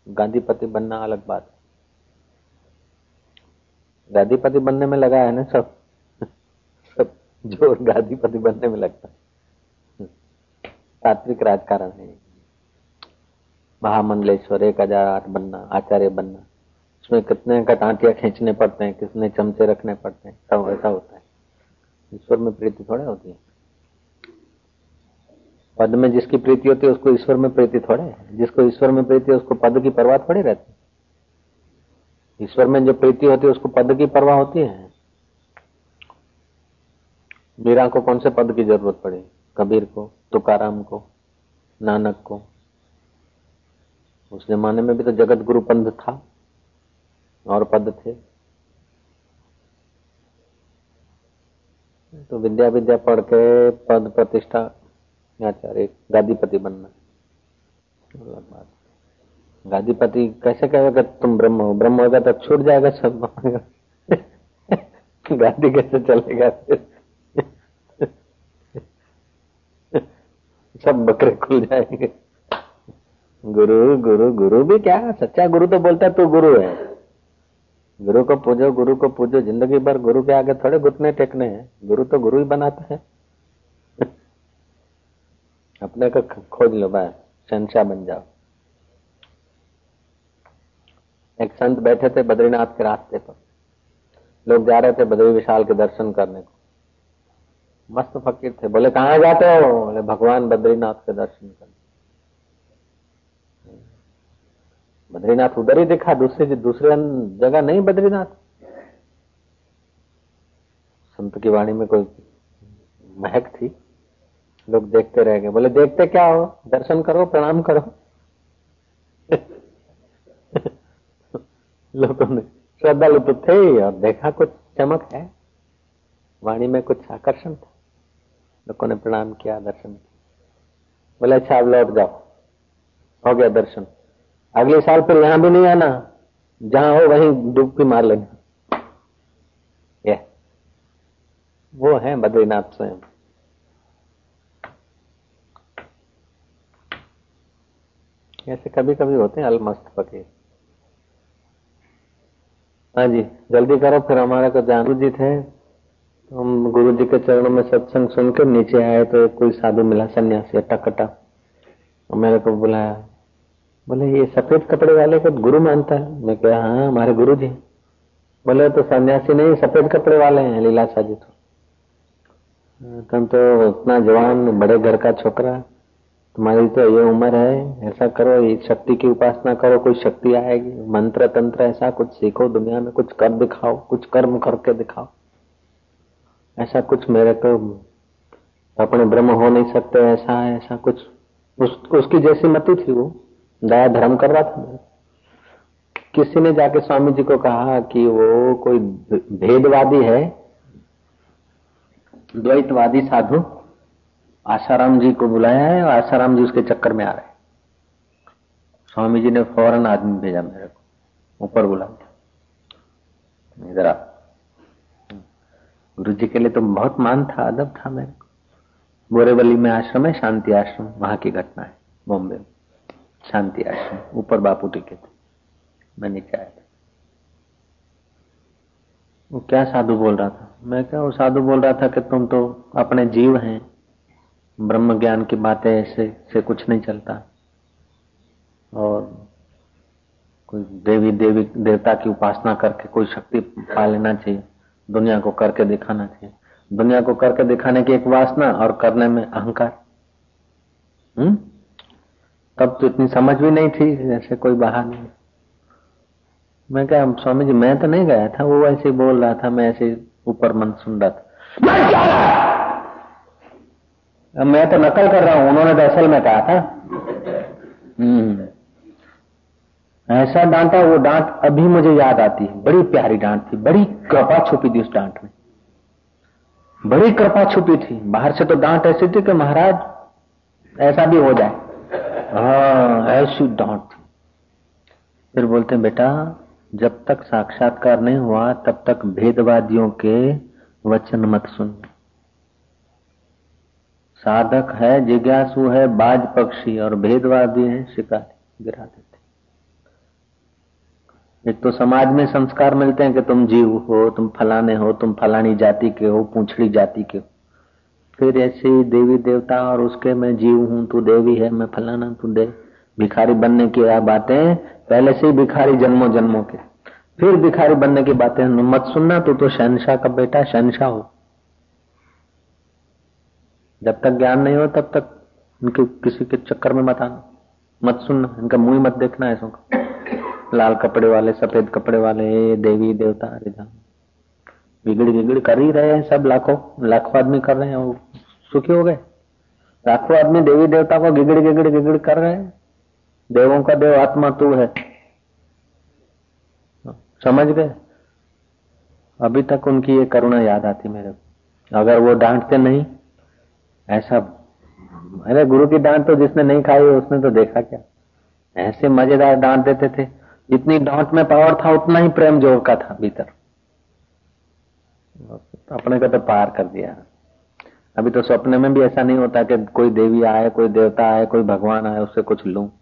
Speaker 2: गांधीपति बनना अलग बात। गांधीपति बनने में लगा है ना सब? सब ज़ोर गांधीपति बनने में लगता है। तात्विक राजकारण है। महामंडलेश्वर, एक हज़ार आठ बनना, आचार्य बनना। उसमें कितने कटाटिया खींचने पड़ते हैं, कितने चमचे रखने पड़ते हैं सब ऐसा होता है। ईश्वर में प्रीति थोड़े होती है। पद में जिसकी प्रीति होती है, उसको ईश्वर में प्रीति थोड़े जिसको ईश्वर में प्रीति है, उसको पद की परवाह थोड़ी रहती ईश्वर में जो प्रीति होती है, उसको पद की परवाह होती है। मीरा को कौन से पद की ज़रूरत पड़ी? कबीर को, तुकाराम को, नानक को? उस जमाने में भी तो जगत गुरु पंथ था और पद थे। तो विद्या विद्या पढ़ के पद प्रतिष्ठा,
Speaker 1: आचार्य, गादीपति बनना। गादीपति कैसे कहेगा तुम ब्रह्म हो? ब्रह्म होगा तो छूट जाएगा, सब गादी कैसे चलेगा? सब बकरे खुल जाएँगे। गुरु गुरु गुरु भी क्या? सच्चा गुरु तो बोलता है, तू गुरु है। गुरु को पूजो, गुरु को पूजो, ज़िंदगी भर गुरु के आगे थोड़े घुटने टेकने हैं। गुरु तो गुरु ही बनाता है। अपने को खोज लो बस शहनशाह बन जाओ। एक संत बैठे थे बद्रीनाथ के रास्ते पर। लोग जा रहे थे बद्री विशाल के दर्शन करने को। मस्त फकीर थे। बोले, कहाँ जाते हो? बोले, भगवान बद्रीनाथ के दर्शन करने बद्रीनाथ उधर ही दिखा, दूसरे दूसरे जगह नहीं बद्रीनाथ। संत की वाणी में कोई महक थी। लोग देखते रह गए। बोले, देखते क्या हो? दर्शन करो, प्रणाम करो। लोगों ने श्रद्धालु तो थे और देखा कुछ चमक है। वाणी में कुछ आकर्षण था। लोगों ने प्रणाम किया, दर्शन किया। बोले अच्छा अब लौट जाओ। हो गया दर्शन। अगले साल फिर यहाँ भी नहीं आना। जहाँ हो वहीं डुबकी मार लेना। ये वो है बद्रीनाथ स्वयं। ऐसे कभी कभी होते हैं अलमस्त फकीर हाँ जी, जल्दी करो, फिर हमारे को जानू जी थे तो हम गुरु जी के चरणों में सत्संग सुनकर नीचे आए तो कोई साधु मिला, सन्यासी, अट्टा कट्टा। मेरे को बुलाया। बोले ये सफ़ेद कपड़े वाले को गुरु मानता है? मैं कहा हाँ हमारे गुरु जी बोले तो सन्यासी नहीं सफ़ेद कपड़े वाले हैं लीलाशाह जी तो। तुम तो इतना जवान बड़े घर का छोकरा तुम्हारी तो ये उम्र है ऐसा करो ये शक्ति की उपासना करो कोई शक्ति आएगी मंत्र तंत्र ऐसा कुछ सीखो दुनिया में कुछ कर दिखाओ कुछ कर्म करके दिखाओ। ऐसा कुछ मेरे को अपने ब्रह्म हो नहीं सकते ऐसा है ऐसा कुछ उस, उसकी जैसी मति थी वो। दया धर्म कर रहा था। किसी ने जाके स्वामी जी को कहा कि वो कोई भेदवादी है, द्वैतवादी साधु। आशाराम जी को बुलाया है और आशाराम जी उसके चक्कर में आ रहे स्वामी जी ने फ़ौरन आदमी भेजा मेरे को, ऊपर बुला दिया। गुरु जी के लिए तो बहुत मान था अदब था मेरे को। बोरेवली में आश्रम है, शांति आश्रम, वहाँ की घटना है, बॉम्बे में। शांति आश्रम ऊपर बापू टिके थे। मैं नीचे आया था। वो क्या साधु बोल रहा था? मैं क्या वो साधु बोल रहा था कि तुम तो अपने जीव हैं। ब्रह्म ज्ञान की बातें ऐसे से कुछ नहीं चलता। और कोई देवी देवी देवता की उपासना करके कोई शक्ति पा लेना चाहिए। दुनिया को करके दिखाना चाहिए। दुनिया को करके दिखाने की एक वासना और करने में अहंकार। हम्म? तब तो इतनी समझ भी नहीं थी, जैसे कोई बाहर नहीं। मैं क्या स्वामी जी, मैं तो नहीं गया था, वो ऐसे बोल रहा था, मैं ऐसे ऊपर मन सुन रहा था। मैं मैं तो नकल कर रहा हूँ, उन्होंने तो असल में कहा था। हम्म। ऐसा डांटा, वो डांट अभी मुझे याद आती है। बड़ी प्यारी डांट थी, बड़ी कृपा छुपी थी उस डांट में। बड़ी कृपा छुपी थी। बाहर से तो डांट ऐसी थी कि महाराज, ऐसा भी हो जाए। हाँ ऐसी डांट फिर बोलते हैं, बेटा, जब तक साक्षात्कार नहीं हुआ, तब तक भेदवादियों के वचन मत सुन। साधक है, जिज्ञासु है, बाज पक्षी और भेदवादी है, शिकारी, गिरा देते एक तो समाज में संस्कार मिलते हैं कि तुम जीव हो, तुम फलाने हो, तुम फलानी जाति के हो, पूछड़ी जाति के हो। फिर ऐसे ही देवी देवता और उसके मैं जीव हूँ, तू देवी है, मैं फलाना, तू देव भिखारी बनने की बातें पहले से ही भिखारी जन्मों जन्मों के। फिर भिखारी बनने की बातें मत सुनना, तू तो शहनशाह का बेटा, शहनशाह हो। जब तक ज्ञान नहीं हो, तब तक इनके किसी के चक्कर में मत आना। मत सुनना, इनका मुँह मत देखना ऐसों का। लाल कपड़े वाले, सफ़ेद कपड़े वाले देवी देवता अरे बिगड़ बिगड़ कर ही रहे हैं सब, लाखों लाखों आदमी कर रहे हैं, वो सुखी हो गए। लाखों आदमी देवी देवता को गिगड़ गिगड़ गिगड़ कर रहे हैं। देवों का देव आत्मा तू है। समझ गए? अभी तक उनकी ये करुणा याद आती मेरे को। अगर वो डांटते नहीं, ऐसा,
Speaker 2: अरे गुरु की डांट तो जिसने नहीं खाई, उसने तो देखा क्या? ऐसे मज़ेदार डांट देते थे। जितनी डांट में पावर था, उतना ही प्रेम ज़ोर का था भीतर। अपने को तो पार कर दिया। अभी तो सपने में भी ऐसा नहीं होता कि कोई देवी आए, कोई देवता आए, कोई भगवान आए, उससे कुछ लूँ।